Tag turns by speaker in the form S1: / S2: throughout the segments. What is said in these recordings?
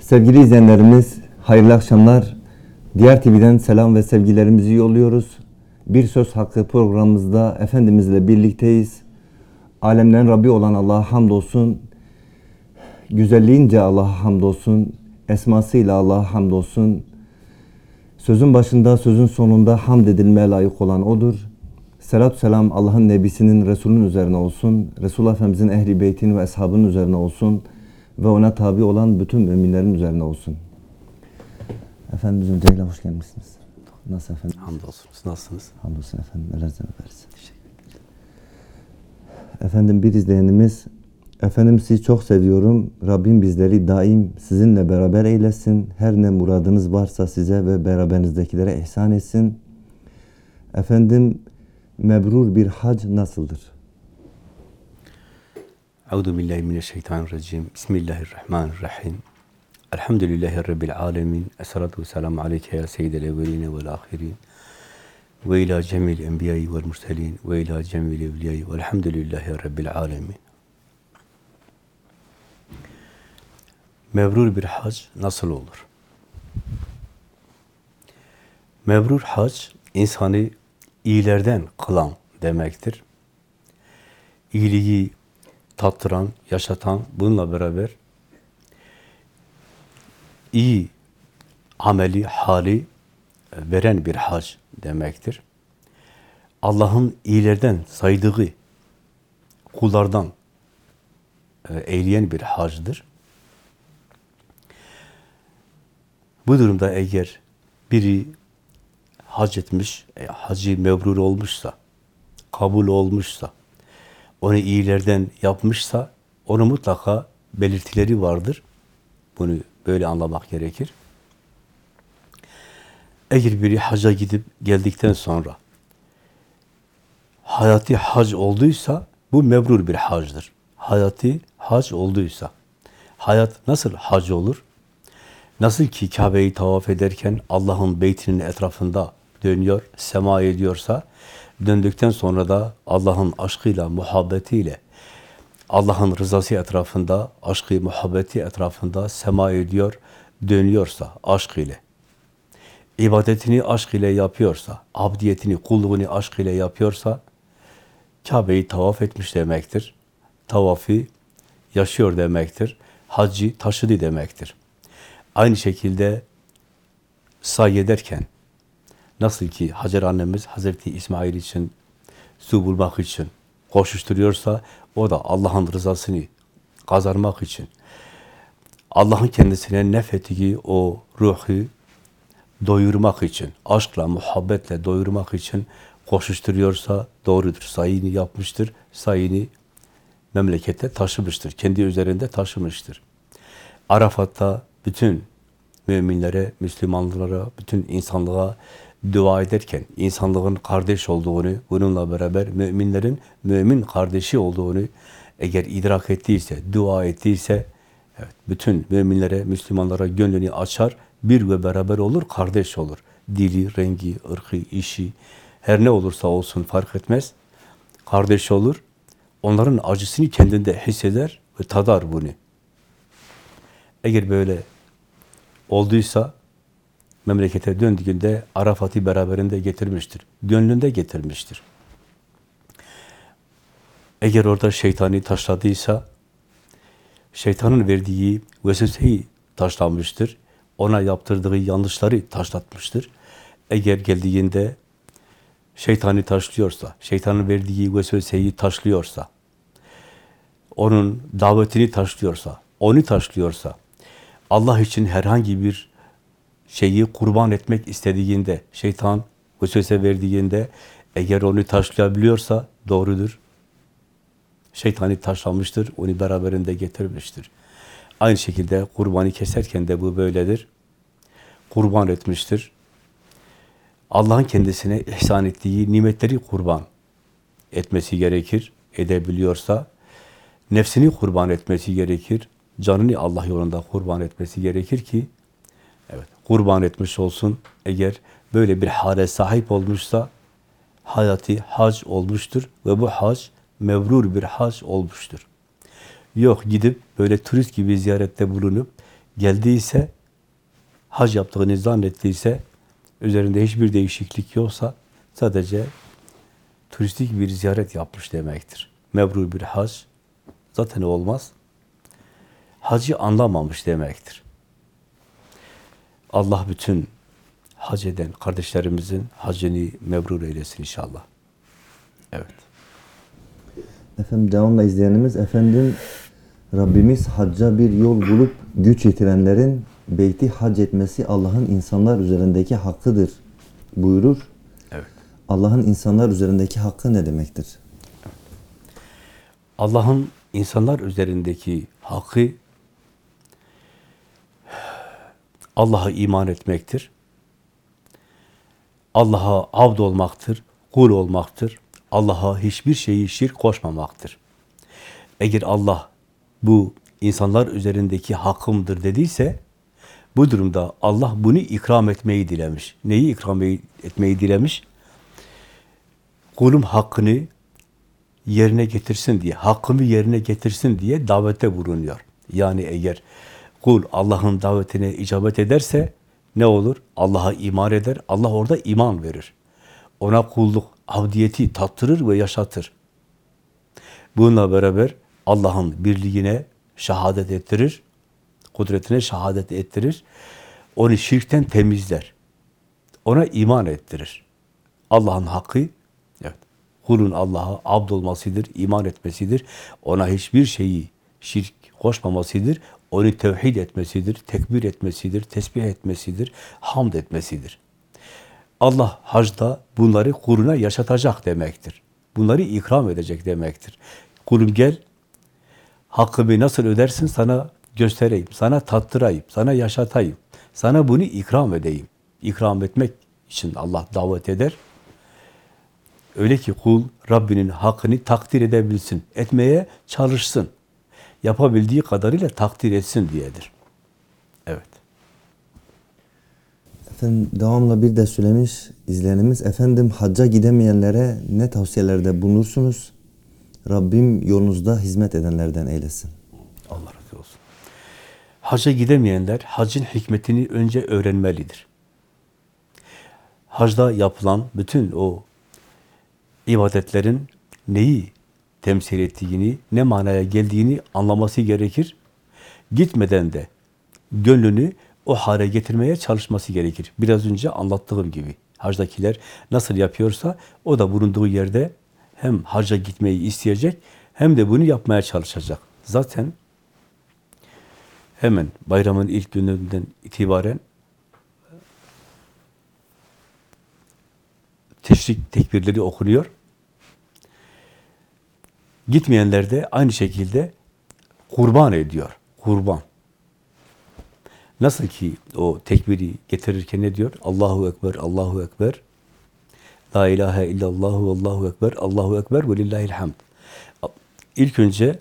S1: Sevgili izleyenlerimiz, hayırlı akşamlar. Diğer TV'den selam ve sevgilerimizi yolluyoruz. Bir Söz Hakkı programımızda Efendimizle birlikteyiz. Alemlerin Rabbi olan Allah'a hamdolsun. Güzelliğince Allah'a hamdolsun. Esmasıyla Allah'a hamdolsun. Sözün başında, sözün sonunda hamd edilmeye layık olan O'dur. Selatü selam Allah'ın Nebisinin, Resulünün üzerine olsun. Resulullah Efendimizin ehli beytin ve eshabının üzerine olsun. Ve ona tabi olan bütün müminlerin üzerine olsun. Efendimiz öncelikle hoş gelmişsiniz. Nasıl efendim?
S2: Hamdolsun. Siz Nasılsınız?
S1: Hamdolsun efendim. Nelerden öperiz. Efendim bir izleyenimiz Efendim sizi çok seviyorum. Rabbim bizleri daim sizinle beraber eylesin. Her ne muradınız varsa size ve beraberinizdekilere ihsan etsin. Efendim mebrur bir hac nasıldır?
S2: Euzu billahi mineşşeytanirracim. Bismillahirrahmanirrahim. Elhamdülillahi rabbil alamin. Essalatu vesselamu aleyke ya seyyidel evvelin ve'l ahirin. Ve ila cemil enbiya'i ve'l murselin ve ila cemil evliya'i ve'lhamdülillahi rabbil alamin. Mebrur bir hac nasıl olur? Mebrur hac insanı iyilerden kılan demektir. İyiliği tattıran, yaşatan, bununla beraber iyi ameli, hali veren bir hac demektir. Allah'ın iyilerden saydığı kullardan e, eyleyen bir hacdır. Bu durumda eğer biri hac etmiş, e, hacı mebrur olmuşsa, kabul olmuşsa, onu iyilerden yapmışsa, onu mutlaka belirtileri vardır. Bunu böyle anlamak gerekir. Eğer biri haca gidip geldikten sonra hayati hac olduysa, bu mebrur bir hacdır. Hayati hac olduysa, hayat nasıl hac olur? Nasıl ki Kabe'yi tavaf ederken Allah'ın beytinin etrafında dönüyor, sema ediyorsa, döndükten sonra da Allah'ın aşkıyla, muhabbetiyle, Allah'ın rızası etrafında, aşkı, muhabbeti etrafında sema ediyor, dönüyorsa aşk ile, ibadetini aşk ile yapıyorsa, abdiyetini, kulluğunu aşk ile yapıyorsa, Kabe'yi tavaf etmiş demektir. Tavafı yaşıyor demektir. Hacı taşıdı demektir. Aynı şekilde say ederken nasıl ki Hacer annemiz Hazreti İsmail için su bulmak için koşuşturuyorsa o da Allah'ın rızasını kazanmak için Allah'ın kendisine nefettiği o ruhu doyurmak için, aşkla, muhabbetle doyurmak için koşuşturuyorsa doğrudur. Sayını yapmıştır. Sayını memlekette taşımıştır. Kendi üzerinde taşımıştır. Arafat'ta bütün müminlere, Müslümanlara, bütün insanlığa dua ederken insanlığın kardeş olduğunu, bununla beraber müminlerin mümin kardeşi olduğunu eğer idrak ettiyse, dua ettiyse, evet, bütün müminlere, Müslümanlara gönlünü açar, bir ve beraber olur, kardeş olur. Dili, rengi, ırkı, işi, her ne olursa olsun fark etmez. Kardeş olur, onların acısını kendinde hisseder ve tadar bunu. Eğer böyle olduysa memlekete döndüğünde Arafat'ı beraberinde getirmiştir. Gönlünde getirmiştir. Eğer orada şeytani taşladıysa şeytanın verdiği vesveseyi taşlanmıştır. Ona yaptırdığı yanlışları taşlatmıştır. Eğer geldiğinde şeytani taşlıyorsa, şeytanın verdiği vesveseyi taşlıyorsa, onun davetini taşlıyorsa, onu taşlıyorsa, Allah için herhangi bir şeyi kurban etmek istediğinde, şeytan vesvese verdiğinde eğer onu taşlayabiliyorsa doğrudur. Şeytani taşlamıştır, onu beraberinde getirmiştir. Aynı şekilde kurbanı keserken de bu böyledir. Kurban etmiştir. Allah'ın kendisine ihsan ettiği nimetleri kurban etmesi gerekir. Edebiliyorsa nefsini kurban etmesi gerekir. Canını Allah yolunda kurban etmesi gerekir ki kurban etmiş olsun. Eğer böyle bir hale sahip olmuşsa hayatı hac olmuştur ve bu hac mevrur bir hac olmuştur. Yok gidip böyle turist gibi ziyarette bulunup geldiyse, hac yaptığını zannettiyse, üzerinde hiçbir değişiklik yoksa sadece turistik bir ziyaret yapmış demektir. Mebrur bir hac zaten olmaz. Hacı anlamamış demektir. Allah bütün hac eden kardeşlerimizin hacını mebrur eylesin inşallah. Evet.
S1: Efendim devamla izleyenimiz efendim Rabbimiz hacca bir yol bulup güç yetirenlerin beyti hac etmesi Allah'ın insanlar üzerindeki hakkıdır buyurur.
S2: Evet.
S1: Allah'ın insanlar üzerindeki hakkı ne demektir?
S2: Allah'ın insanlar üzerindeki hakkı Allah'a iman etmektir. Allah'a abd olmaktır, kul olmaktır. Allah'a hiçbir şeyi şirk koşmamaktır. Eğer Allah bu insanlar üzerindeki hakkımdır dediyse bu durumda Allah bunu ikram etmeyi dilemiş. Neyi ikram etmeyi dilemiş? Kulum hakkını yerine getirsin diye, hakkımı yerine getirsin diye davette bulunuyor. Yani eğer kul Allah'ın davetine icabet ederse ne olur? Allah'a iman eder, Allah orada iman verir. Ona kulluk, abdiyeti tattırır ve yaşatır. Bununla beraber Allah'ın birliğine şehadet ettirir, kudretine şehadet ettirir. Onu şirkten temizler. Ona iman ettirir. Allah'ın hakkı, evet, kulun Allah'a abd olmasıdır, iman etmesidir. Ona hiçbir şeyi şirk koşmamasıdır. Onu tevhid etmesidir, tekbir etmesidir, tesbih etmesidir, hamd etmesidir. Allah hacda bunları kuluna yaşatacak demektir. Bunları ikram edecek demektir. Kulum gel, hakkımı nasıl ödersin sana göstereyim, sana tattırayım, sana yaşatayım, sana bunu ikram edeyim. İkram etmek için Allah davet eder. Öyle ki kul Rabbinin hakkını takdir edebilsin, etmeye çalışsın. Yapabildiği kadarıyla takdir etsin diyedir. Evet.
S1: Efendim devamla bir de söylemiş izleyenimiz efendim hacca gidemeyenlere ne tavsiyelerde bulunursunuz? Rabbim yolunuzda hizmet edenlerden eylesin.
S2: Allah razı olsun. Hacca gidemeyenler hacın hikmetini önce öğrenmelidir. Hacda yapılan bütün o ibadetlerin neyi temsil ettiğini, ne manaya geldiğini anlaması gerekir. Gitmeden de gönlünü o hale getirmeye çalışması gerekir. Biraz önce anlattığım gibi hacdakiler nasıl yapıyorsa o da bulunduğu yerde hem hacca gitmeyi isteyecek hem de bunu yapmaya çalışacak. Zaten hemen bayramın ilk gününden itibaren teşrik tekbirleri okunuyor. Gitmeyenler de aynı şekilde kurban ediyor. Kurban. Nasıl ki o tekbiri getirirken ne diyor? Allahu Ekber, Allahu Ekber. La ilahe illallah ve Allahu Ekber, Allahu Ekber ve lillahil hamd. İlk önce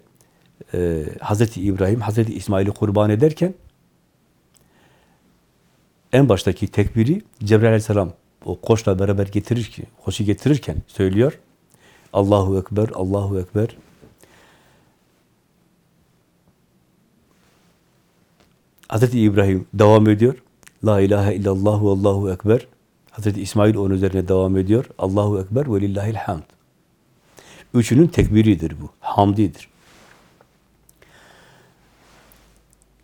S2: e, Hazreti İbrahim, Hazreti İsmail'i kurban ederken en baştaki tekbiri Cebrail aleyhisselam o koçla beraber getirir ki, koçu getirirken söylüyor. Allahu Ekber, Allahu Ekber. Hazreti İbrahim devam ediyor. La ilahe illallah ve Allahu Ekber. Hazreti İsmail onun üzerine devam ediyor. Allahu Ekber ve lillahil hamd. Üçünün tekbiridir bu. Hamdidir.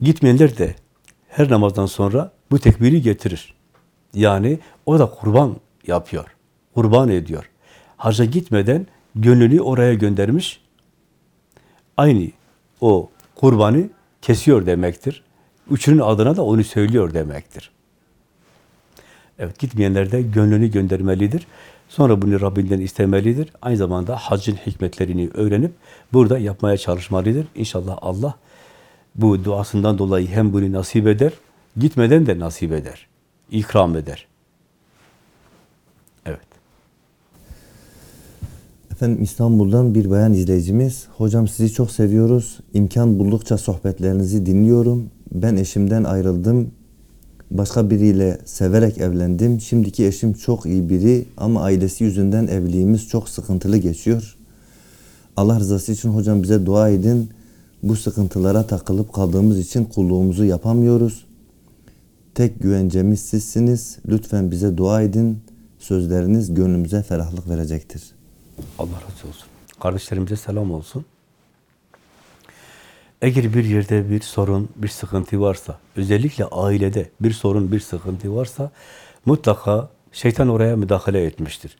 S2: Gitmeyenler de her namazdan sonra bu tekbiri getirir. Yani o da kurban yapıyor. Kurban ediyor. Hacca gitmeden gönlünü oraya göndermiş. Aynı o kurbanı kesiyor demektir. Üçünün adına da onu söylüyor demektir. Evet, gitmeyenler de gönlünü göndermelidir. Sonra bunu Rabbinden istemelidir. Aynı zamanda hacın hikmetlerini öğrenip burada yapmaya çalışmalıdır. İnşallah Allah bu duasından dolayı hem bunu nasip eder, gitmeden de nasip eder, ikram eder.
S1: Efendim İstanbul'dan bir bayan izleyicimiz. Hocam sizi çok seviyoruz. İmkan buldukça sohbetlerinizi dinliyorum. Ben eşimden ayrıldım. Başka biriyle severek evlendim. Şimdiki eşim çok iyi biri ama ailesi yüzünden evliliğimiz çok sıkıntılı geçiyor. Allah rızası için hocam bize dua edin. Bu sıkıntılara takılıp kaldığımız için kulluğumuzu yapamıyoruz. Tek güvencemiz sizsiniz. Lütfen bize dua edin. Sözleriniz gönlümüze ferahlık verecektir.
S2: Allah razı olsun. Kardeşlerimize selam olsun. Eğer bir yerde bir sorun, bir sıkıntı varsa, özellikle ailede bir sorun, bir sıkıntı varsa mutlaka şeytan oraya müdahale etmiştir.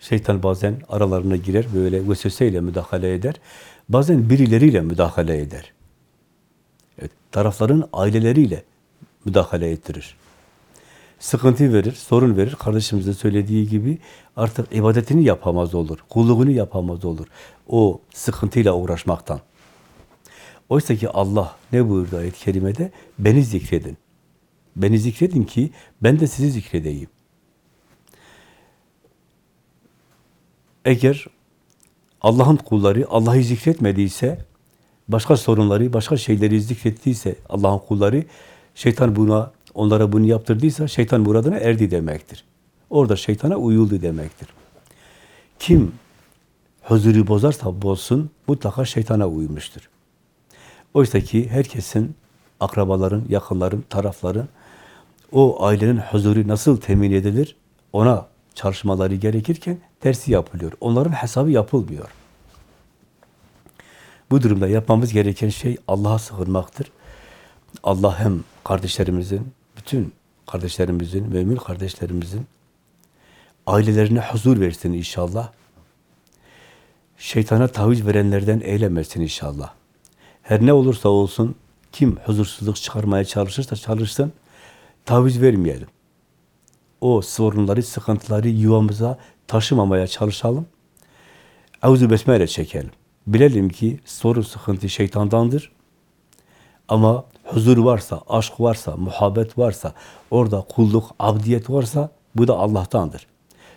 S2: Şeytan bazen aralarına girer, böyle vesveseyle müdahale eder. Bazen birileriyle müdahale eder. Evet, tarafların aileleriyle müdahale ettirir. Sıkıntı verir, sorun verir. Kardeşimizin söylediği gibi artık ibadetini yapamaz olur, kulluğunu yapamaz olur. O sıkıntıyla uğraşmaktan. Oysa ki Allah ne buyurdu ayet-i kerimede? Beni zikredin. Beni zikredin ki ben de sizi zikredeyim. Eğer Allah'ın kulları Allah'ı zikretmediyse, başka sorunları, başka şeyleri zikrettiyse Allah'ın kulları, şeytan buna, onlara bunu yaptırdıysa şeytan muradına erdi demektir. Orada şeytana uyuldu demektir. Kim huzuru bozarsa bozsun, mutlaka şeytana uymuştur. Oysa ki herkesin, akrabaların, yakınların, tarafların, o ailenin huzuru nasıl temin edilir, ona çalışmaları gerekirken tersi yapılıyor. Onların hesabı yapılmıyor. Bu durumda yapmamız gereken şey Allah'a sığınmaktır. Allah hem kardeşlerimizin, bütün kardeşlerimizin, mümin kardeşlerimizin ailelerine huzur versin inşallah. Şeytana taviz verenlerden eylemesin inşallah. Her ne olursa olsun, kim huzursuzluk çıkarmaya çalışırsa çalışsın, taviz vermeyelim. O sorunları, sıkıntıları yuvamıza taşımamaya çalışalım. Evzu besmele çekelim. Bilelim ki sorun, sıkıntı şeytandandır. Ama huzur varsa, aşk varsa, muhabbet varsa, orada kulluk, abdiyet varsa bu da Allah'tandır.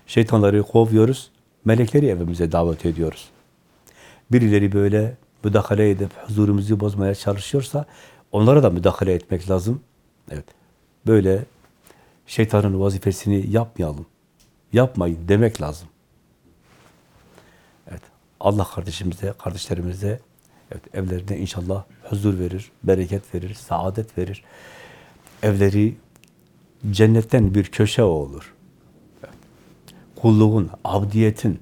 S2: Şeytanları kovuyoruz, melekleri evimize davet ediyoruz. Birileri böyle müdahale edip huzurumuzu bozmaya çalışıyorsa onlara da müdahale etmek lazım. Evet. Böyle şeytanın vazifesini yapmayalım. Yapmayın demek lazım. Evet. Allah kardeşimize, kardeşlerimize evet, evlerine inşallah huzur verir, bereket verir, saadet verir. Evleri cennetten bir köşe olur. Evet. Kulluğun, abdiyetin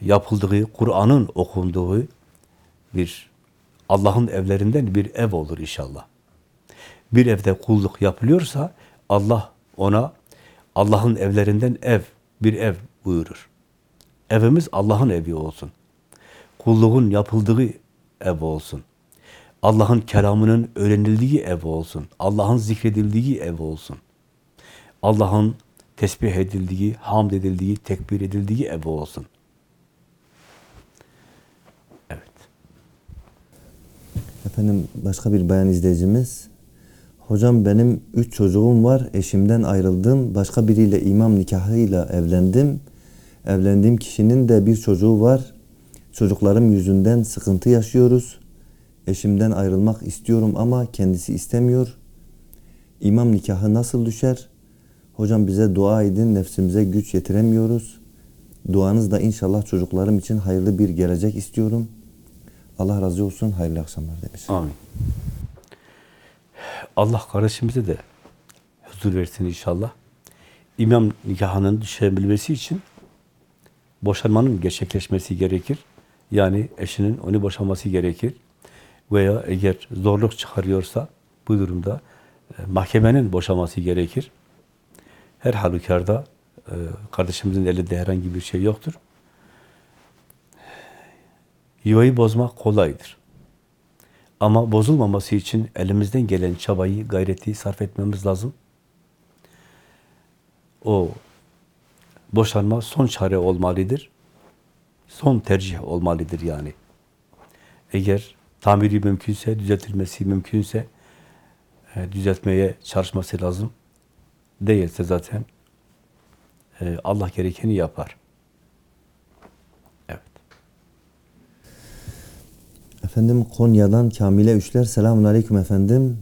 S2: yapıldığı, Kur'an'ın okunduğu bir Allah'ın evlerinden bir ev olur inşallah. Bir evde kulluk yapılıyorsa Allah ona Allah'ın evlerinden ev, bir ev buyurur. Evimiz Allah'ın evi olsun. Kulluğun yapıldığı ev olsun. Allah'ın kelamının öğrenildiği ev olsun. Allah'ın zikredildiği ev olsun. Allah'ın tesbih edildiği, hamd edildiği, tekbir edildiği ev olsun. Evet.
S1: Efendim başka bir bayan izleyicimiz. Hocam benim üç çocuğum var. Eşimden ayrıldım. Başka biriyle imam nikahıyla evlendim. Evlendiğim kişinin de bir çocuğu var. Çocuklarım yüzünden sıkıntı yaşıyoruz. Eşimden ayrılmak istiyorum ama kendisi istemiyor. İmam nikahı nasıl düşer? Hocam bize dua edin. Nefsimize güç yetiremiyoruz. Duanız da inşallah çocuklarım için hayırlı bir gelecek istiyorum. Allah razı olsun. Hayırlı akşamlar demiş.
S2: Amin. Allah kardeşimize de huzur versin inşallah. İmam nikahının düşebilmesi için boşanmanın gerçekleşmesi gerekir. Yani eşinin onu boşaması gerekir. Veya eğer zorluk çıkarıyorsa bu durumda e, mahkemenin boşaması gerekir. Her halükarda e, kardeşimizin elinde herhangi bir şey yoktur. Yuvayı bozmak kolaydır. Ama bozulmaması için elimizden gelen çabayı, gayreti sarf etmemiz lazım. O boşanma son çare olmalıdır. Son tercih olmalıdır yani. Eğer tamiri mümkünse, düzeltilmesi mümkünse e, düzeltmeye çalışması lazım. Değilse zaten e, Allah gerekeni yapar. Evet.
S1: Efendim Konya'dan Kamile Üçler. Selamun Aleyküm efendim.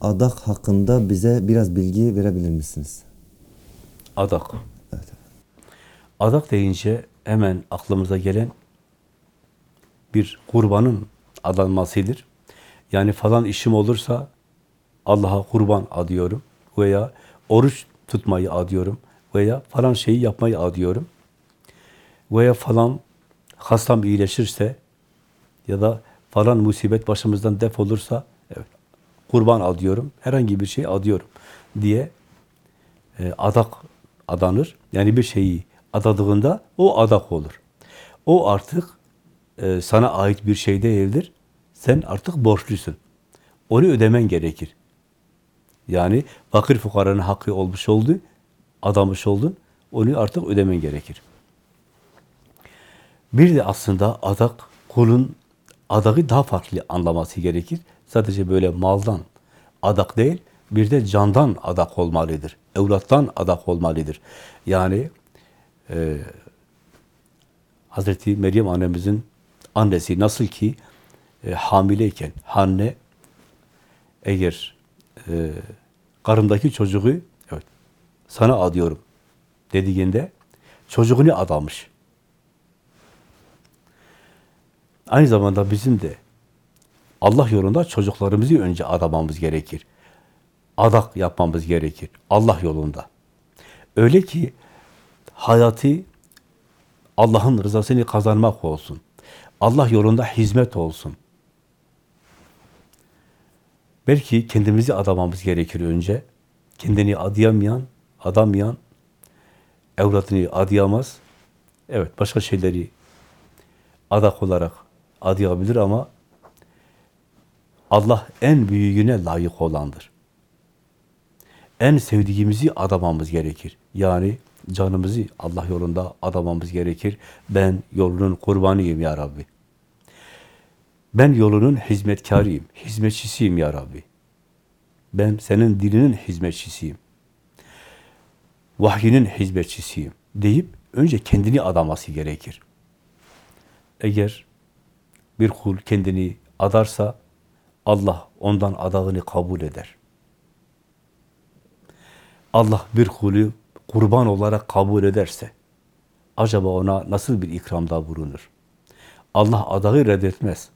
S1: Adak hakkında bize biraz bilgi verebilir misiniz?
S2: Adak.
S1: Evet.
S2: Adak deyince hemen aklımıza gelen bir kurbanın adanmasıdır. Yani falan işim olursa Allah'a kurban adıyorum veya oruç tutmayı adıyorum veya falan şeyi yapmayı adıyorum veya falan hastam iyileşirse ya da falan musibet başımızdan def olursa evet, kurban adıyorum, herhangi bir şey adıyorum diye e, adak adanır. Yani bir şeyi adadığında o adak olur. O artık e, sana ait bir şey değildir. Sen artık borçlusun. Onu ödemen gerekir. Yani fakir fukaranın hakkı olmuş oldu, adamış oldun, onu artık ödemen gerekir. Bir de aslında adak, kulun adağı daha farklı anlaması gerekir. Sadece böyle maldan adak değil, bir de candan adak olmalıdır. Evlattan adak olmalıdır. Yani e, Hazreti Meryem annemizin annesi nasıl ki e, hamileyken Hanne eğer e, karımdaki çocuğu evet sana adıyorum dediğinde çocuğunu adamış. Aynı zamanda bizim de Allah yolunda çocuklarımızı önce adamamız gerekir. Adak yapmamız gerekir. Allah yolunda. Öyle ki hayatı Allah'ın rızasını kazanmak olsun. Allah yolunda hizmet olsun. Belki kendimizi adamamız gerekir önce. Kendini adayamayan, adamayan, evlatını adayamaz. Evet, başka şeyleri adak olarak adayabilir ama Allah en büyüğüne layık olandır. En sevdiğimizi adamamız gerekir. Yani canımızı Allah yolunda adamamız gerekir. Ben yolunun kurbanıyım ya Rabbi. Ben yolunun hizmetkarıyım, hizmetçisiyim ya Rabbi. Ben senin dilinin hizmetçisiyim. Vahyinin hizmetçisiyim deyip önce kendini adaması gerekir. Eğer bir kul kendini adarsa Allah ondan adağını kabul eder. Allah bir kulü kurban olarak kabul ederse acaba ona nasıl bir ikramda bulunur? Allah adağı reddetmez.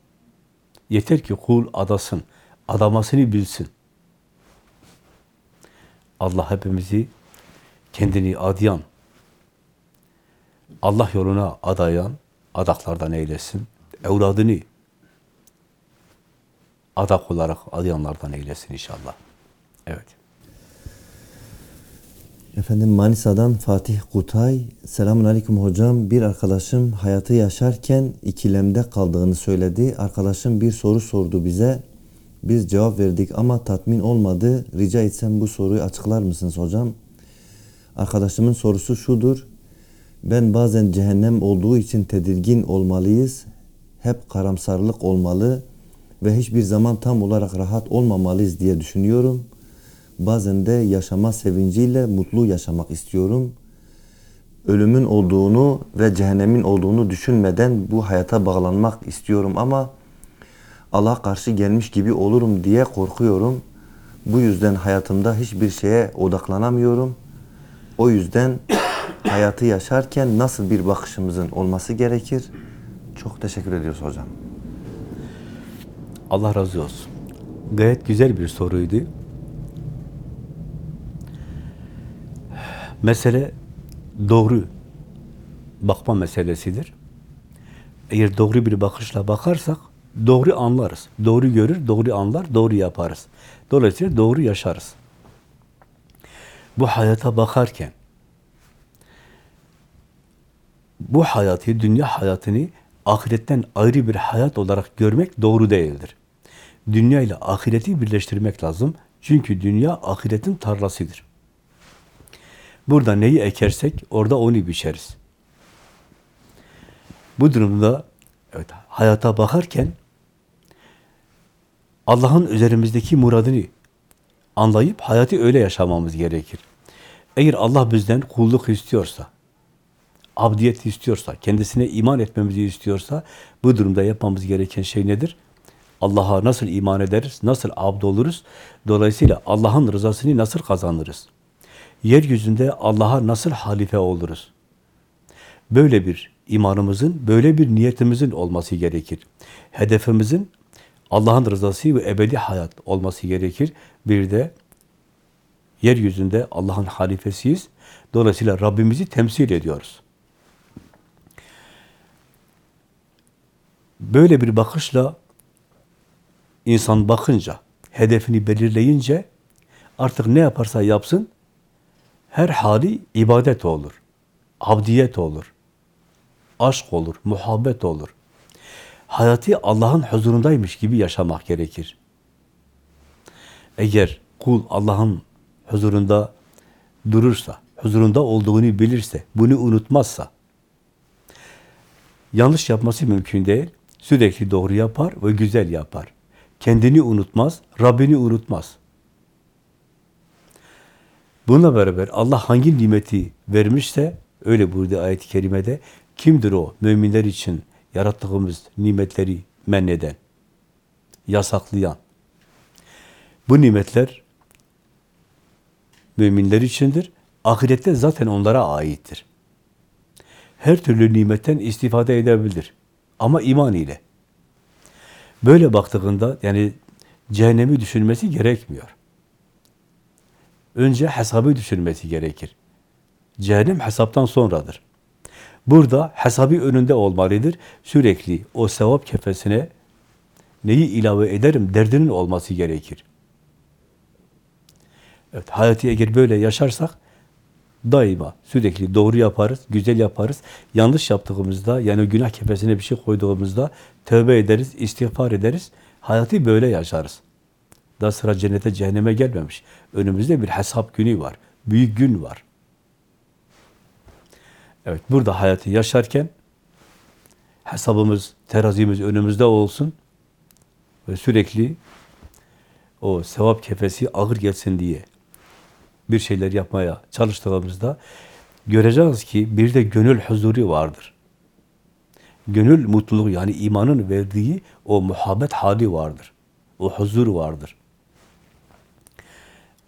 S2: Yeter ki kul adasın, adamasını bilsin. Allah hepimizi kendini adayan, Allah yoluna adayan adaklardan eylesin. Evladını adak olarak adayanlardan eylesin inşallah. Evet.
S1: Efendim Manisa'dan Fatih Kutay. Selamun Aleyküm hocam. Bir arkadaşım hayatı yaşarken ikilemde kaldığını söyledi. Arkadaşım bir soru sordu bize. Biz cevap verdik ama tatmin olmadı. Rica etsem bu soruyu açıklar mısınız hocam? Arkadaşımın sorusu şudur. Ben bazen cehennem olduğu için tedirgin olmalıyız. Hep karamsarlık olmalı ve hiçbir zaman tam olarak rahat olmamalıyız diye düşünüyorum. Bazen de yaşama sevinciyle mutlu yaşamak istiyorum. Ölümün olduğunu ve cehennemin olduğunu düşünmeden bu hayata bağlanmak istiyorum ama Allah'a karşı gelmiş gibi olurum diye korkuyorum. Bu yüzden hayatımda hiçbir şeye odaklanamıyorum. O yüzden hayatı yaşarken nasıl bir bakışımızın olması gerekir? Çok teşekkür ediyoruz hocam.
S2: Allah razı olsun. Gayet güzel bir soruydu. Mesele doğru bakma meselesidir. Eğer doğru bir bakışla bakarsak doğru anlarız. Doğru görür, doğru anlar, doğru yaparız. Dolayısıyla doğru yaşarız. Bu hayata bakarken bu hayatı, dünya hayatını ahiretten ayrı bir hayat olarak görmek doğru değildir. Dünya ile ahireti birleştirmek lazım. Çünkü dünya ahiretin tarlasıdır. Burada neyi ekersek orada onu biçeriz. Bu durumda evet, hayata bakarken Allah'ın üzerimizdeki muradını anlayıp hayatı öyle yaşamamız gerekir. Eğer Allah bizden kulluk istiyorsa, abdiyet istiyorsa, kendisine iman etmemizi istiyorsa bu durumda yapmamız gereken şey nedir? Allah'a nasıl iman ederiz, nasıl abd oluruz? Dolayısıyla Allah'ın rızasını nasıl kazanırız? Yeryüzünde Allah'a nasıl halife oluruz? Böyle bir imanımızın, böyle bir niyetimizin olması gerekir. Hedefimizin Allah'ın rızası ve ebedi hayat olması gerekir. Bir de yeryüzünde Allah'ın halifesiyiz. Dolayısıyla Rabbimizi temsil ediyoruz. Böyle bir bakışla insan bakınca, hedefini belirleyince artık ne yaparsa yapsın her hali ibadet olur. Abdiyet olur. Aşk olur, muhabbet olur. Hayatı Allah'ın huzurundaymış gibi yaşamak gerekir. Eğer kul Allah'ın huzurunda durursa, huzurunda olduğunu bilirse, bunu unutmazsa, yanlış yapması mümkün değil. Sürekli doğru yapar ve güzel yapar. Kendini unutmaz, Rabbini unutmaz. Bununla beraber Allah hangi nimeti vermişse, öyle burada ayet-i kerimede, kimdir o müminler için yarattığımız nimetleri menneden, yasaklayan? Bu nimetler müminler içindir. Ahirette zaten onlara aittir. Her türlü nimetten istifade edebilir. Ama iman ile. Böyle baktığında yani cehennemi düşünmesi gerekmiyor. Önce hesabı düşünmesi gerekir. Cehennem hesaptan sonradır. Burada hesabı önünde olmalıdır. Sürekli o sevap kefesine neyi ilave ederim derdinin olması gerekir. Evet, hayatı eğer böyle yaşarsak daima sürekli doğru yaparız, güzel yaparız. Yanlış yaptığımızda yani günah kefesine bir şey koyduğumuzda tövbe ederiz, istiğfar ederiz. Hayatı böyle yaşarız. Daha sıra cennete, cehenneme gelmemiş. Önümüzde bir hesap günü var. Büyük gün var. Evet, burada hayatı yaşarken hesabımız, terazimiz önümüzde olsun ve sürekli o sevap kefesi ağır gelsin diye bir şeyler yapmaya çalıştığımızda göreceğiz ki bir de gönül huzuru vardır. Gönül mutluluğu yani imanın verdiği o muhabbet hali vardır. O huzur vardır.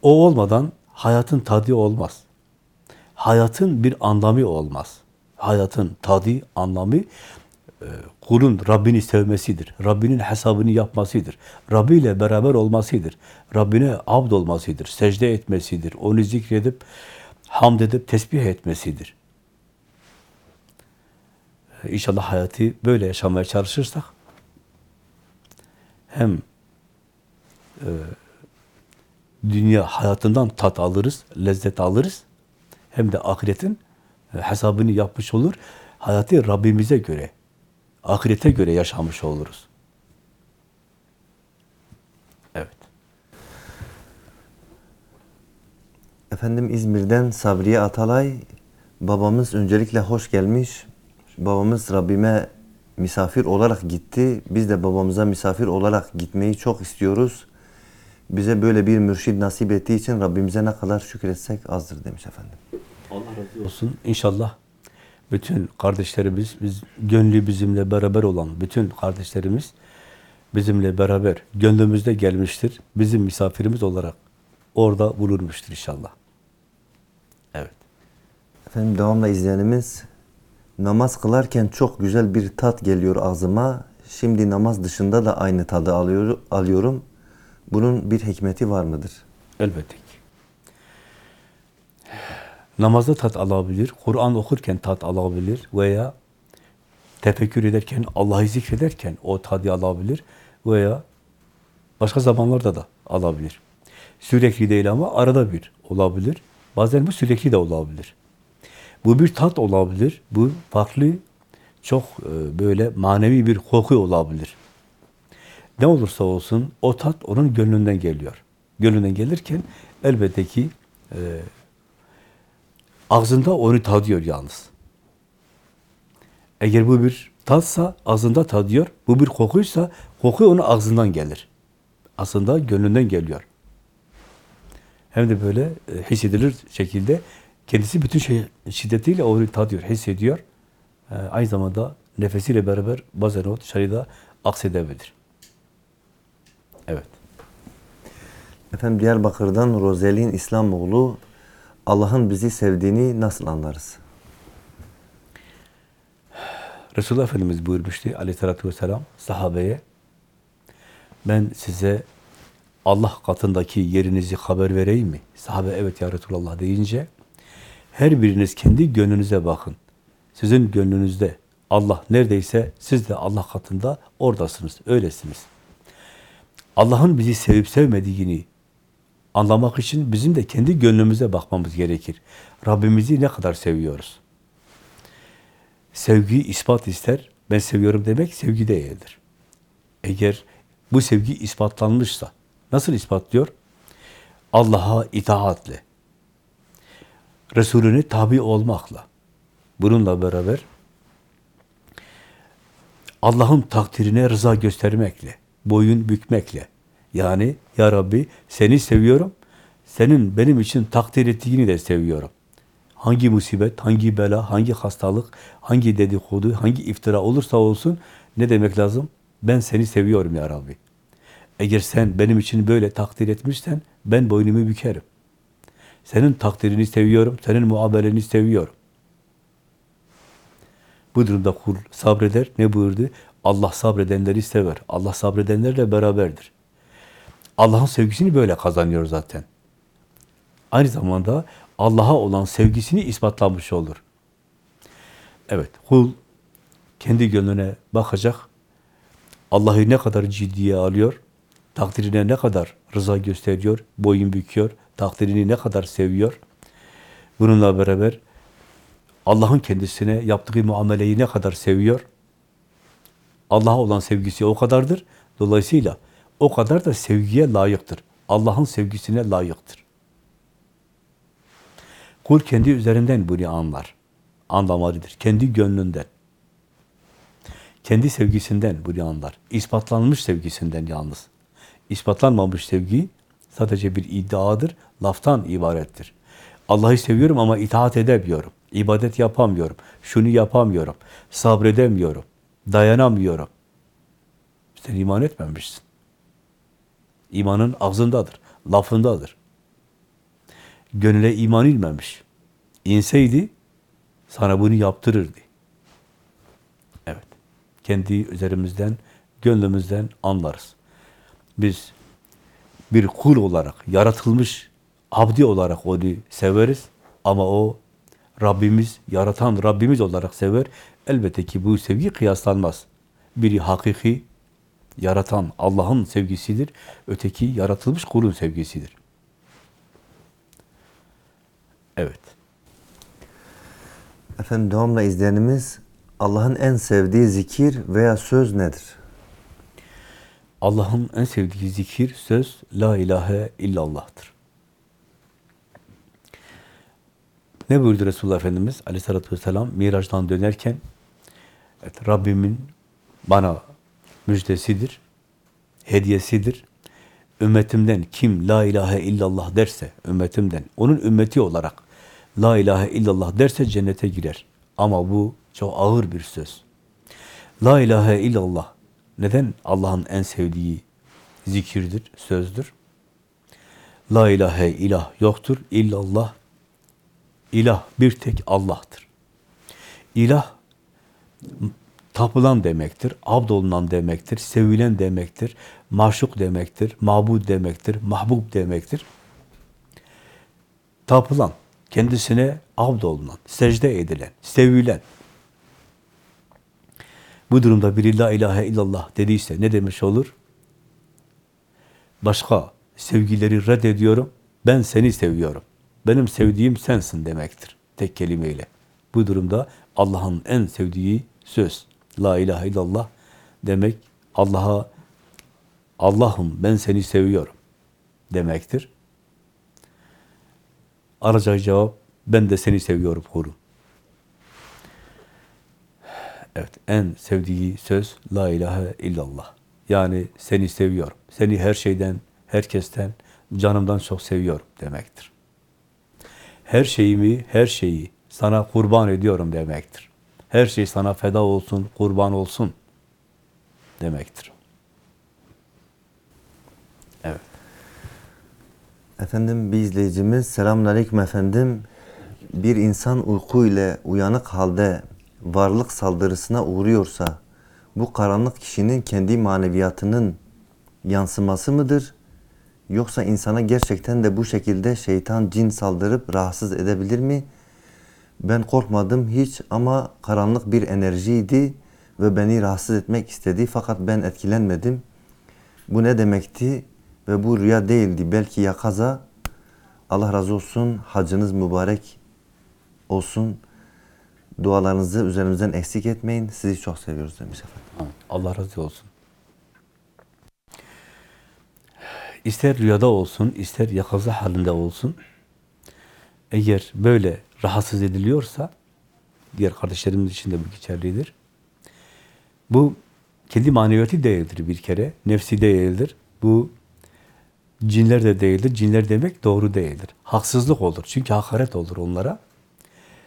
S2: O olmadan hayatın tadı olmaz. Hayatın bir anlamı olmaz. Hayatın tadı, anlamı e, kulun Rabbini sevmesidir. Rabbinin hesabını yapmasıdır. Rabbi ile beraber olmasıdır. Rabbine abd olmasıdır. Secde etmesidir. Onu zikredip, hamd edip, tesbih etmesidir. E, İnşallah hayatı böyle yaşamaya çalışırsak hem e, dünya hayatından tat alırız, lezzet alırız. Hem de ahiretin e, hesabını yapmış olur. Hayatı Rabbimize göre, ahirete göre yaşamış oluruz. Evet.
S1: Efendim İzmir'den Sabriye Atalay babamız öncelikle hoş gelmiş. Babamız Rabbime misafir olarak gitti. Biz de babamıza misafir olarak gitmeyi çok istiyoruz. Bize böyle bir mürşid nasip ettiği için Rabbimize ne kadar şükretsek azdır demiş efendim.
S2: Allah razı olsun. İnşallah bütün kardeşlerimiz, biz gönlü bizimle beraber olan bütün kardeşlerimiz bizimle beraber gönlümüzde gelmiştir. Bizim misafirimiz olarak orada bulunmuştur inşallah. Evet.
S1: Efendim devamla izleyenimiz namaz kılarken çok güzel bir tat geliyor ağzıma. Şimdi namaz dışında da aynı tadı alıyor, alıyorum. Bunun bir hikmeti var mıdır?
S2: Elbette ki. Namazda tat alabilir, Kur'an okurken tat alabilir veya tefekkür ederken, Allah'ı zikrederken o tadı alabilir veya başka zamanlarda da alabilir. Sürekli değil ama arada bir olabilir. Bazen bu sürekli de olabilir. Bu bir tat olabilir. Bu farklı, çok e, böyle manevi bir koku olabilir. Ne olursa olsun o tat onun gönlünden geliyor. Gönlünden gelirken elbette ki e, ağzında onu tadıyor yalnız. Eğer bu bir tatsa ağzında tadıyor, bu bir kokuysa koku onun ağzından gelir. Aslında gönlünden geliyor. Hem de böyle e, hissedilir şekilde kendisi bütün şey şiddetiyle onu tadıyor, hissediyor. E, aynı zamanda nefesiyle beraber bazen o dışarıda aksedebilir. Evet.
S1: Efendim Diyarbakır'dan Rozelin İslamoğlu Allah'ın bizi sevdiğini nasıl anlarız?
S2: Resulullah Efendimiz buyurmuştu aleyhissalatü vesselam sahabeye ben size Allah katındaki yerinizi haber vereyim mi? Sahabe evet ya Resulallah deyince her biriniz kendi gönlünüze bakın. Sizin gönlünüzde Allah neredeyse siz de Allah katında oradasınız, öylesiniz. Allah'ın bizi sevip sevmediğini anlamak için bizim de kendi gönlümüze bakmamız gerekir. Rabbimizi ne kadar seviyoruz? Sevgi ispat ister. Ben seviyorum demek sevgi değildir. Eğer bu sevgi ispatlanmışsa, nasıl ispatlıyor? Allah'a itaatle, Resulüne tabi olmakla, bununla beraber Allah'ın takdirine rıza göstermekle, boyun bükmekle, yani Ya Rabbi seni seviyorum, senin benim için takdir ettiğini de seviyorum. Hangi musibet, hangi bela, hangi hastalık, hangi dedikodu, hangi iftira olursa olsun ne demek lazım? Ben seni seviyorum ya Rabbi. Eğer sen benim için böyle takdir etmişsen ben boynumu bükerim. Senin takdirini seviyorum, senin muameleni seviyorum. Bu durumda kul sabreder. Ne buyurdu? Allah sabredenleri sever. Allah sabredenlerle beraberdir. Allah'ın sevgisini böyle kazanıyor zaten. Aynı zamanda Allah'a olan sevgisini ispatlamış olur. Evet, kul kendi gönlüne bakacak. Allah'ı ne kadar ciddiye alıyor, takdirine ne kadar rıza gösteriyor, boyun büküyor, takdirini ne kadar seviyor. Bununla beraber Allah'ın kendisine yaptığı muameleyi ne kadar seviyor. Allah'a olan sevgisi o kadardır. Dolayısıyla o kadar da sevgiye layıktır. Allah'ın sevgisine layıktır. Kul kendi üzerinden bunu anlar. Anlamalıdır. Kendi gönlünden. Kendi sevgisinden bunu anlar. İspatlanmış sevgisinden yalnız. İspatlanmamış sevgi sadece bir iddiadır, laftan ibarettir. Allah'ı seviyorum ama itaat edemiyorum. İbadet yapamıyorum. Şunu yapamıyorum. Sabredemiyorum. Dayanamıyorum. Sen iman etmemişsin. İmanın ağzındadır, lafındadır. Gönüle iman inmemiş. İnseydi sana bunu yaptırırdı. Evet. Kendi üzerimizden, gönlümüzden anlarız. Biz bir kul olarak, yaratılmış abdi olarak onu severiz ama o Rabbimiz, yaratan Rabbimiz olarak sever. Elbette ki bu sevgi kıyaslanmaz. Biri hakiki, yaratan Allah'ın sevgisidir. Öteki yaratılmış kulun sevgisidir. Evet.
S1: Efendim devamla izleyenimiz Allah'ın en sevdiği zikir veya söz nedir?
S2: Allah'ın en sevdiği zikir, söz, La ilahe illallah'tır. Ne buyurdu Resulullah Efendimiz aleyhissalatü vesselam Miraç'tan dönerken evet, Rabbimin bana müjdesidir, hediyesidir. Ümmetimden kim La ilahe illallah derse, ümmetimden, onun ümmeti olarak La ilahe illallah derse cennete girer. Ama bu çok ağır bir söz. La ilahe illallah neden Allah'ın en sevdiği zikirdir, sözdür? La ilahe ilah yoktur, illallah İlah bir tek Allah'tır. İlah tapılan demektir, abdolunan demektir, sevilen demektir, maşuk demektir, mabud demektir, mahbub demektir. Tapılan, kendisine abdolunan, secde edilen, sevilen. Bu durumda biri la ilahe illallah dediyse ne demiş olur? Başka sevgileri reddediyorum, ben seni seviyorum. Benim sevdiğim sensin demektir tek kelimeyle. Bu durumda Allah'ın en sevdiği söz. La ilahe illallah demek Allah'a Allah'ım ben seni seviyorum demektir. Aracağı cevap ben de seni seviyorum kurum. Evet en sevdiği söz La ilahe illallah. Yani seni seviyorum. Seni her şeyden, herkesten, canımdan çok seviyorum demektir her şeyimi, her şeyi sana kurban ediyorum demektir. Her şey sana feda olsun, kurban olsun demektir. Evet.
S1: Efendim bir izleyicimiz selamünaleyküm efendim. Bir insan uyku ile uyanık halde varlık saldırısına uğruyorsa bu karanlık kişinin kendi maneviyatının yansıması mıdır? Yoksa insana gerçekten de bu şekilde şeytan cin saldırıp rahatsız edebilir mi? Ben korkmadım hiç ama karanlık bir enerjiydi ve beni rahatsız etmek istedi fakat ben etkilenmedim. Bu ne demekti? Ve bu rüya değildi. Belki yakaza. Allah razı olsun. Hacınız mübarek olsun. Dualarınızı üzerimizden eksik etmeyin. Sizi çok seviyoruz demiş efendim.
S2: Allah razı olsun. İster rüyada olsun, ister yakaza halinde olsun. Eğer böyle rahatsız ediliyorsa, diğer kardeşlerimiz için de bu geçerlidir. Bu kendi maneviyatı değildir bir kere, nefsi değildir. Bu cinler de değildir. Cinler demek doğru değildir. Haksızlık olur. Çünkü hakaret olur onlara.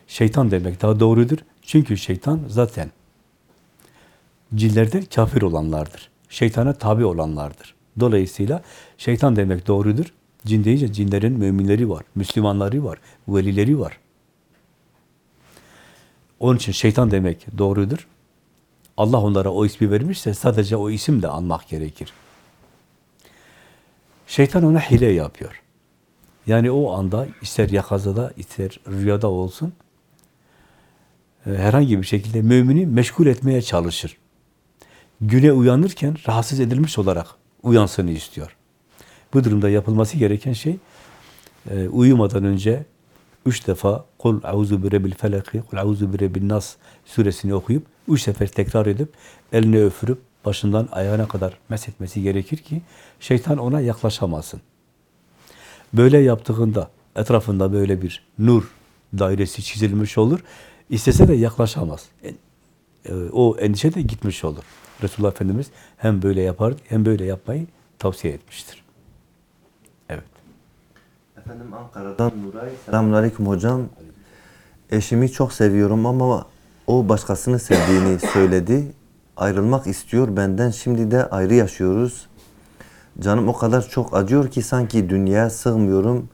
S2: Şeytan demek daha doğrudur. Çünkü şeytan zaten cinlerden kafir olanlardır. Şeytana tabi olanlardır. Dolayısıyla şeytan demek doğrudur. Cin deyince cinlerin müminleri var, Müslümanları var, velileri var. Onun için şeytan demek doğrudur. Allah onlara o ismi vermişse sadece o isimle anmak gerekir. Şeytan ona hile yapıyor. Yani o anda ister yakazada ister rüyada olsun e, herhangi bir şekilde mümini meşgul etmeye çalışır. Güne uyanırken rahatsız edilmiş olarak uyansını istiyor. Bu durumda yapılması gereken şey e, uyumadan önce üç defa Kul auzu bi rabbil felaki, Kul auzu bi nas suresini okuyup üç sefer tekrar edip elini öfürüp başından ayağına kadar meshetmesi gerekir ki şeytan ona yaklaşamasın. Böyle yaptığında etrafında böyle bir nur dairesi çizilmiş olur. İstese de yaklaşamaz. En- e, O endişe de gitmiş olur. Resulullah Efendimiz hem böyle yapar hem böyle yapmayı tavsiye etmiştir.
S1: Efendim Ankara'dan Nuray. Selamünaleyküm hocam. Eşimi çok seviyorum ama o başkasını sevdiğini söyledi. Ayrılmak istiyor benden. Şimdi de ayrı yaşıyoruz. Canım o kadar çok acıyor ki sanki dünyaya sığmıyorum.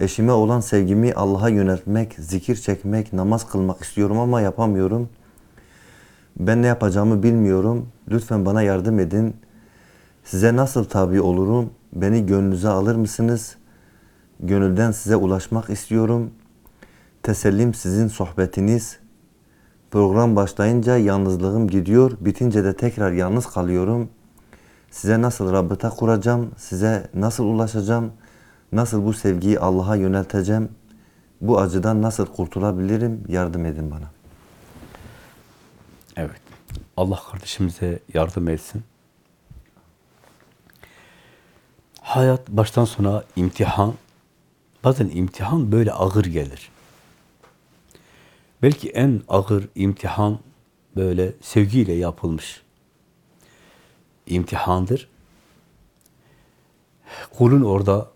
S1: Eşime olan sevgimi Allah'a yöneltmek, zikir çekmek, namaz kılmak istiyorum ama yapamıyorum. Ben ne yapacağımı bilmiyorum. Lütfen bana yardım edin. Size nasıl tabi olurum? Beni gönlünüze alır mısınız? Gönülden size ulaşmak istiyorum. Tesellim sizin sohbetiniz. Program başlayınca yalnızlığım gidiyor. Bitince de tekrar yalnız kalıyorum. Size nasıl rabıta kuracağım? Size nasıl ulaşacağım? Nasıl bu sevgiyi Allah'a yönelteceğim? Bu acıdan nasıl kurtulabilirim? Yardım edin bana.
S2: Evet. Allah kardeşimize yardım etsin. Hayat baştan sona imtihan. Bazen imtihan böyle ağır gelir. Belki en ağır imtihan böyle sevgiyle yapılmış imtihandır. Kulun orada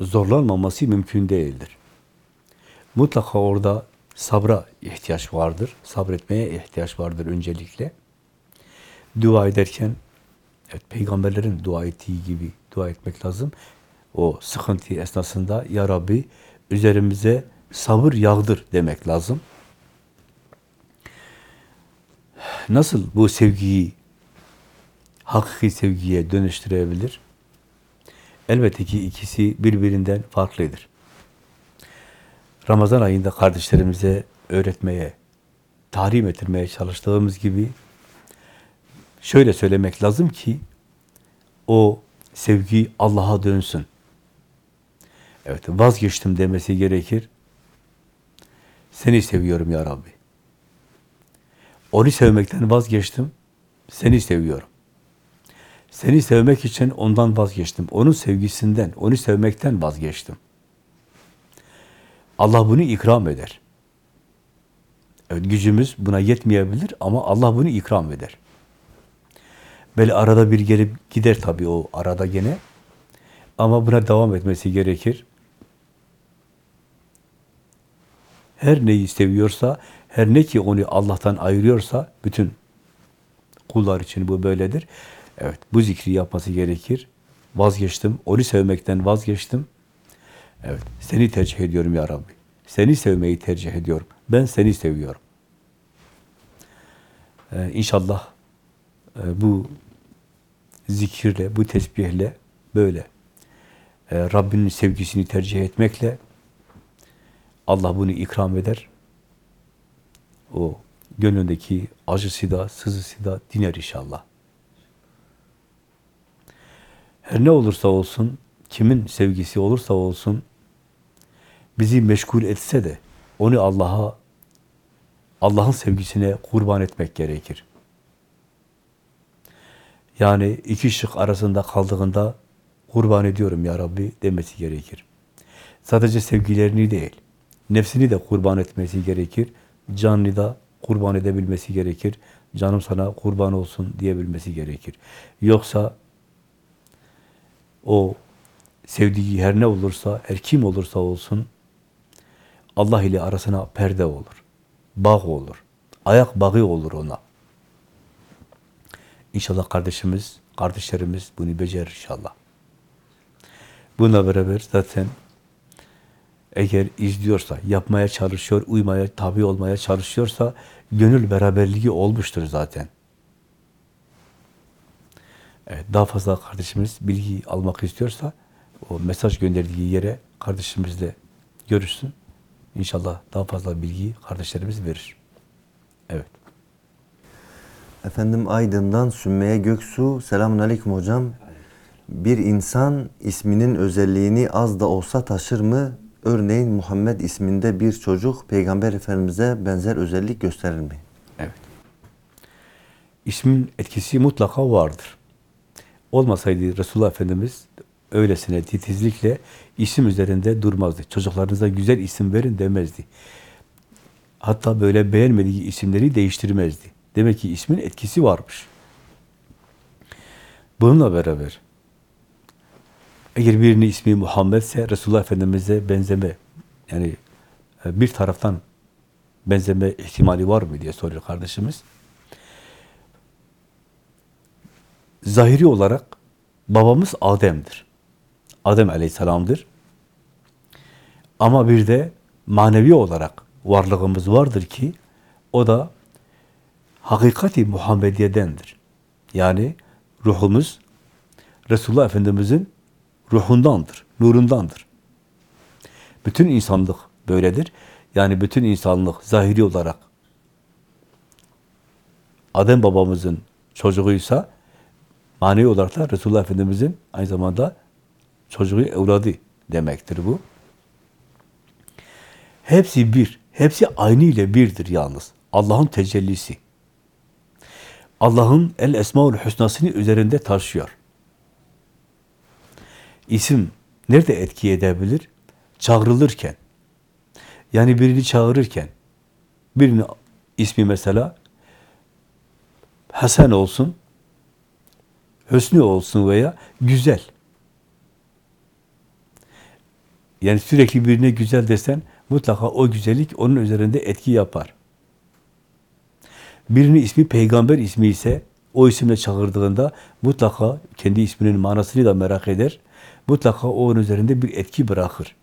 S2: zorlanmaması mümkün değildir. Mutlaka orada sabra ihtiyaç vardır. Sabretmeye ihtiyaç vardır öncelikle. Dua ederken evet, peygamberlerin dua ettiği gibi dua etmek lazım. O sıkıntı esnasında Ya Rabbi üzerimize sabır yağdır demek lazım. Nasıl bu sevgiyi hakiki sevgiye dönüştürebilir? Elbette ki ikisi birbirinden farklıdır. Ramazan ayında kardeşlerimize öğretmeye, tahrim ettirmeye çalıştığımız gibi şöyle söylemek lazım ki o sevgi Allah'a dönsün. Evet, vazgeçtim demesi gerekir. Seni seviyorum ya Rabbi. Onu sevmekten vazgeçtim. Seni seviyorum. Seni sevmek için ondan vazgeçtim. Onun sevgisinden, onu sevmekten vazgeçtim. Allah bunu ikram eder. Evet, gücümüz buna yetmeyebilir ama Allah bunu ikram eder. Böyle arada bir gelip gider tabii o arada gene. Ama buna devam etmesi gerekir. Her neyi seviyorsa, her ne ki onu Allah'tan ayırıyorsa, bütün kullar için bu böyledir. Evet, bu zikri yapması gerekir. Vazgeçtim, onu sevmekten vazgeçtim. Evet, seni tercih ediyorum ya Rabbi. Seni sevmeyi tercih ediyorum. Ben seni seviyorum. Ee, inşallah e, bu zikirle, bu tesbihle böyle e, Rabbinin sevgisini tercih etmekle Allah bunu ikram eder. O gönlündeki acısı da, sızısı da diner inşallah. Her ne olursa olsun, kimin sevgisi olursa olsun, bizi meşgul etse de onu Allah'a, Allah'ın sevgisine kurban etmek gerekir. Yani iki şık arasında kaldığında kurban ediyorum ya Rabbi demesi gerekir. Sadece sevgilerini değil, nefsini de kurban etmesi gerekir. Canını da kurban edebilmesi gerekir. Canım sana kurban olsun diyebilmesi gerekir. Yoksa o sevdiği her ne olursa, her kim olursa olsun Allah ile arasına perde olur. Bağ olur. Ayak bağı olur ona. İnşallah kardeşimiz, kardeşlerimiz bunu becerir inşallah. Bununla beraber zaten eğer izliyorsa, yapmaya çalışıyor, uymaya, tabi olmaya çalışıyorsa gönül beraberliği olmuştur zaten. Evet, daha fazla kardeşimiz bilgi almak istiyorsa o mesaj gönderdiği yere kardeşimizle görüşsün. İnşallah daha fazla bilgi kardeşlerimiz verir. Evet.
S1: Efendim Aydın'dan Sümmeye Göksu. Selamun Aleyküm hocam. Bir insan isminin özelliğini az da olsa taşır mı? Örneğin Muhammed isminde bir çocuk Peygamber Efendimiz'e benzer özellik gösterir mi?
S2: Evet. İsmin etkisi mutlaka vardır. Olmasaydı Resulullah Efendimiz öylesine titizlikle isim üzerinde durmazdı. Çocuklarınıza güzel isim verin demezdi. Hatta böyle beğenmediği isimleri değiştirmezdi. Demek ki ismin etkisi varmış. Bununla beraber eğer birinin ismi Muhammed ise Resulullah Efendimiz'e benzeme yani e, bir taraftan benzeme ihtimali var mı diye soruyor kardeşimiz. Zahiri olarak babamız Adem'dir. Adem Aleyhisselam'dır. Ama bir de manevi olarak varlığımız vardır ki o da hakikati Muhammediye'dendir. Yani ruhumuz Resulullah Efendimiz'in ruhundandır, nurundandır. Bütün insanlık böyledir. Yani bütün insanlık zahiri olarak Adem babamızın çocuğuysa manevi olarak da Resulullah Efendimiz'in aynı zamanda çocuğu evladı demektir bu. Hepsi bir. Hepsi aynı ile birdir yalnız. Allah'ın tecellisi. Allah'ın el esmaül hüsnasını üzerinde taşıyor. İsim nerede etki edebilir? Çağrılırken. Yani birini çağırırken, birinin ismi mesela Hasan olsun, Hüsnü olsun veya güzel. Yani sürekli birine güzel desen mutlaka o güzellik onun üzerinde etki yapar. Birinin ismi peygamber ismi ise o isimle çağırdığında mutlaka kendi isminin manasını da merak eder. Mutlaka onun üzerinde bir etki bırakır.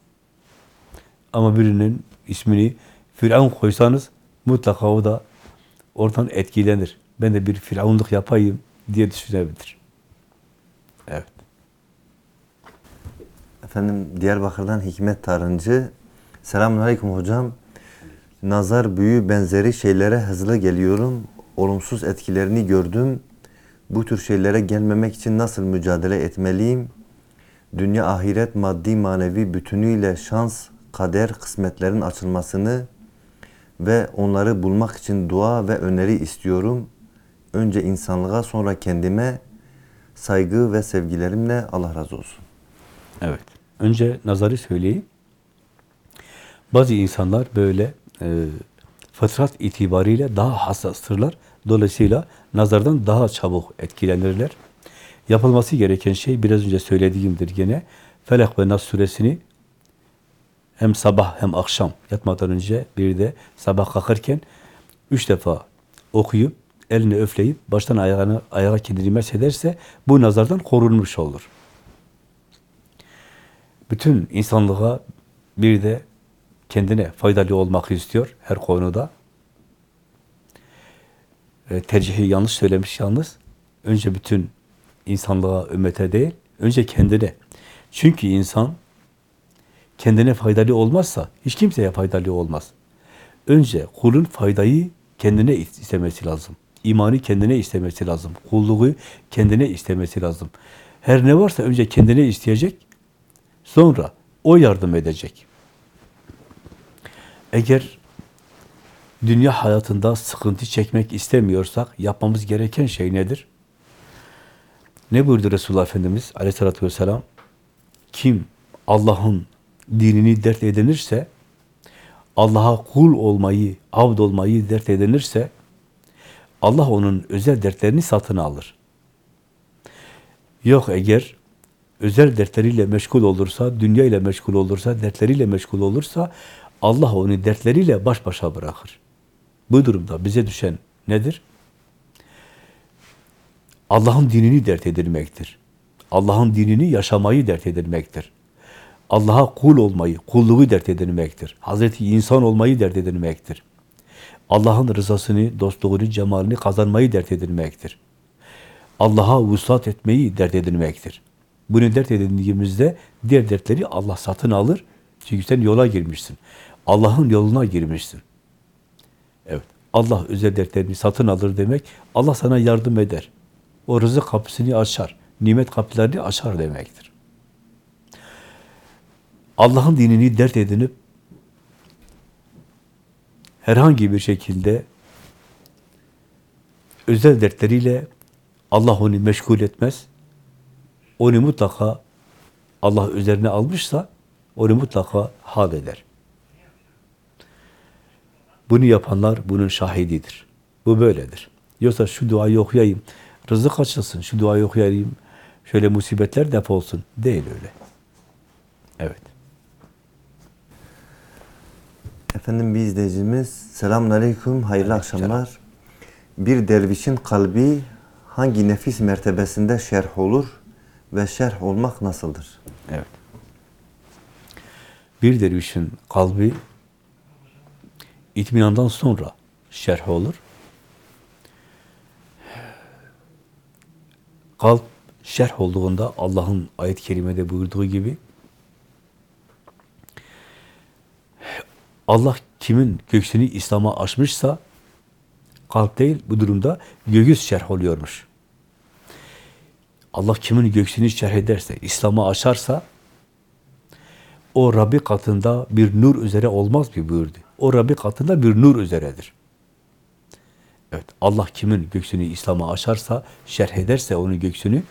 S2: Ama birinin ismini Firavun koysanız mutlaka o da oradan etkilenir. Ben de bir firavunluk yapayım diye düşünebilir. Evet.
S1: Efendim Diyarbakır'dan Hikmet Tarıncı. Selamun Aleyküm hocam. Nazar, büyü benzeri şeylere hızlı geliyorum. Olumsuz etkilerini gördüm. Bu tür şeylere gelmemek için nasıl mücadele etmeliyim? Dünya, ahiret, maddi, manevi bütünüyle şans, kader, kısmetlerin açılmasını ve onları bulmak için dua ve öneri istiyorum. Önce insanlığa sonra kendime saygı ve sevgilerimle Allah razı olsun.
S2: Evet. Önce nazarı söyleyeyim. Bazı insanlar böyle e, fıtrat itibariyle daha hassastırlar. Dolayısıyla nazardan daha çabuk etkilenirler. Yapılması gereken şey biraz önce söylediğimdir gene. Felak ve Nas suresini hem sabah hem akşam yatmadan önce bir de sabah kalkarken üç defa okuyup elini öfleyip baştan ayağını ayağa kendini ederse bu nazardan korunmuş olur. Bütün insanlığa bir de kendine faydalı olmak istiyor her konuda. e, tercihi yanlış söylemiş yalnız. Önce bütün insanlığa, ümmete değil, önce kendine. Çünkü insan kendine faydalı olmazsa hiç kimseye faydalı olmaz. Önce kulun faydayı kendine istemesi lazım. İmanı kendine istemesi lazım. Kulluğu kendine istemesi lazım. Her ne varsa önce kendine isteyecek, sonra o yardım edecek. Eğer dünya hayatında sıkıntı çekmek istemiyorsak yapmamız gereken şey nedir? Ne buyurdu Resulullah Efendimiz aleyhissalatü vesselam? Kim Allah'ın dinini dert edinirse, Allah'a kul olmayı, abd olmayı dert edinirse, Allah onun özel dertlerini satın alır. Yok eğer özel dertleriyle meşgul olursa, dünya ile meşgul olursa, dertleriyle meşgul olursa, Allah onu dertleriyle baş başa bırakır. Bu durumda bize düşen nedir? Allah'ın dinini dert edilmektir. Allah'ın dinini yaşamayı dert edilmektir. Allah'a kul olmayı, kulluğu dert edilmektir. Hazreti insan olmayı dert edilmektir. Allah'ın rızasını, dostluğunu, cemalini kazanmayı dert edilmektir. Allah'a vuslat etmeyi dert edilmektir. Bunu dert edindiğimizde diğer dertleri Allah satın alır. Çünkü sen yola girmişsin. Allah'ın yoluna girmişsin. Evet. Allah özel dertlerini satın alır demek, Allah sana yardım eder. O rızık kapısını açar, nimet kapılarını açar demektir. Allah'ın dinini dert edinip herhangi bir şekilde özel dertleriyle Allah onu meşgul etmez. Onu mutlaka Allah üzerine almışsa onu mutlaka hal eder. Bunu yapanlar bunun şahididir. Bu böyledir. Yoksa şu duayı okuyayım, rızık açılsın, şu duayı okuyayım, şöyle musibetler defolsun. Değil öyle. Evet.
S1: Efendim bir izleyicimiz selamun aleyküm, hayırlı akşamlar. Bir dervişin kalbi hangi nefis mertebesinde şerh olur ve şerh olmak nasıldır?
S2: Evet. Bir dervişin kalbi itminandan sonra şerh olur. Kalp şerh olduğunda Allah'ın ayet-i kerimede buyurduğu gibi Allah kimin göğsünü İslam'a açmışsa kalp değil bu durumda göğüs şerh oluyormuş. Allah kimin göğsünü şerh ederse, İslam'a açarsa o Rabbi katında bir nur üzere olmaz mı buyurdu. O Rabbi katında bir nur üzeredir. Evet, Allah kimin göğsünü İslam'a açarsa, şerh ederse onun göğsünü,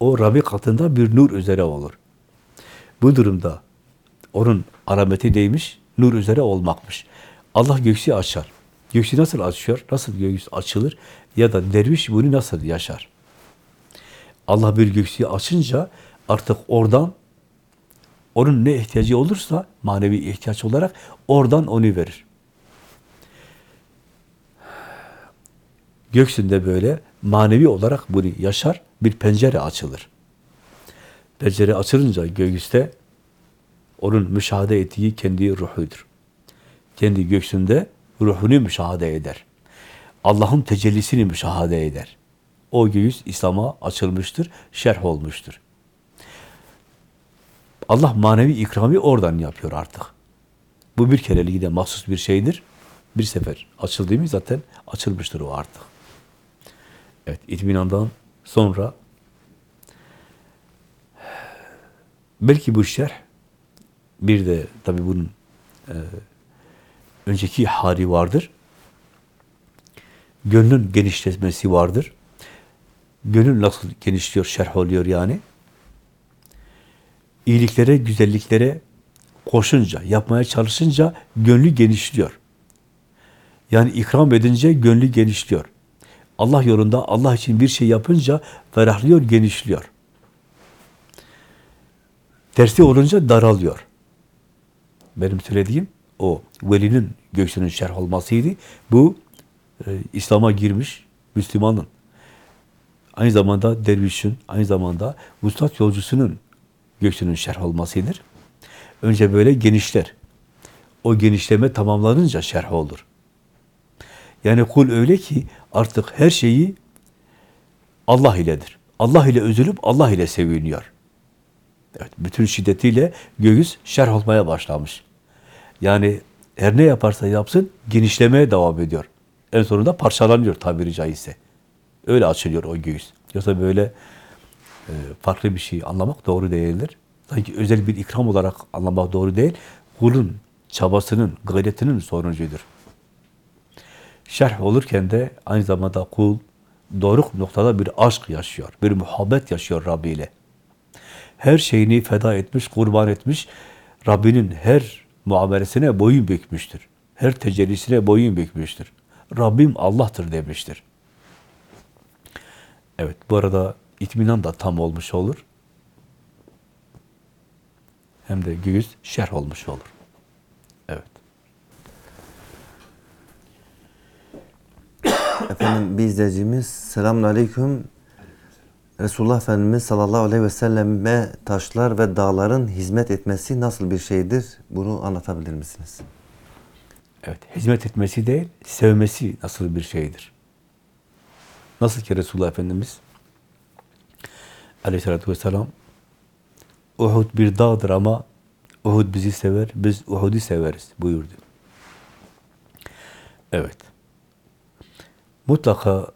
S2: o Rabbi katında bir nur üzere olur. Bu durumda onun alameti neymiş? Nur üzere olmakmış. Allah göğsü açar. Göğsü nasıl açıyor? Nasıl göğüs açılır? Ya da derviş bunu nasıl yaşar? Allah bir göğsü açınca artık oradan onun ne ihtiyacı olursa manevi ihtiyaç olarak oradan onu verir. Göksünde böyle manevi olarak bunu yaşar, bir pencere açılır. Pencere açılınca göğüste onun müşahede ettiği kendi ruhudur. Kendi göksünde ruhunu müşahede eder. Allah'ın tecellisini müşahede eder. O göğüs İslam'a açılmıştır, şerh olmuştur. Allah manevi ikramı oradan yapıyor artık. Bu bir kereliği de mahsus bir şeydir. Bir sefer açıldı mı zaten açılmıştır o artık. Evet, itminandan sonra belki bu şerh bir de tabi bunun e, önceki hali vardır. Gönlün genişletmesi vardır. Gönül nasıl genişliyor, şerh oluyor yani? iyiliklere, güzelliklere koşunca, yapmaya çalışınca gönlü genişliyor. Yani ikram edince gönlü genişliyor. Allah yolunda Allah için bir şey yapınca ferahlıyor, genişliyor. Tersi olunca daralıyor. Benim söylediğim o velinin göğsünün şerh olmasıydı. Bu e, İslam'a girmiş Müslümanın. Aynı zamanda dervişin, aynı zamanda vuslat yolcusunun göğsünün şerh olmasıdır. Önce böyle genişler. O genişleme tamamlanınca şerh olur. Yani kul öyle ki artık her şeyi Allah iledir. Allah ile üzülüp Allah ile seviniyor. Evet, bütün şiddetiyle göğüs şerh olmaya başlamış. Yani her ne yaparsa yapsın genişlemeye devam ediyor. En sonunda parçalanıyor tabiri caizse. Öyle açılıyor o göğüs. Yoksa böyle e, farklı bir şey anlamak doğru değildir. Sanki özel bir ikram olarak anlamak doğru değil. Kulun çabasının, gayretinin sonucudur. Şerh olurken de aynı zamanda kul doruk noktada bir aşk yaşıyor, bir muhabbet yaşıyor Rabbi ile. Her şeyini feda etmiş, kurban etmiş, Rabbinin her muamelesine boyun bükmüştür. Her tecellisine boyun bükmüştür. Rabbim Allah'tır demiştir. Evet, bu arada itminan da tam olmuş olur. Hem de göğüs şerh olmuş olur. Evet.
S1: Efendim bir izleyicimiz selamun aleyküm. Resulullah Efendimiz sallallahu aleyhi ve selleme taşlar ve dağların hizmet etmesi nasıl bir şeydir? Bunu anlatabilir misiniz?
S2: Evet, hizmet etmesi değil, sevmesi nasıl bir şeydir? Nasıl ki Resulullah Efendimiz aleyhissalatü vesselam Uhud bir dağdır ama Uhud bizi sever, biz Uhud'u severiz buyurdu. Evet. Mutlaka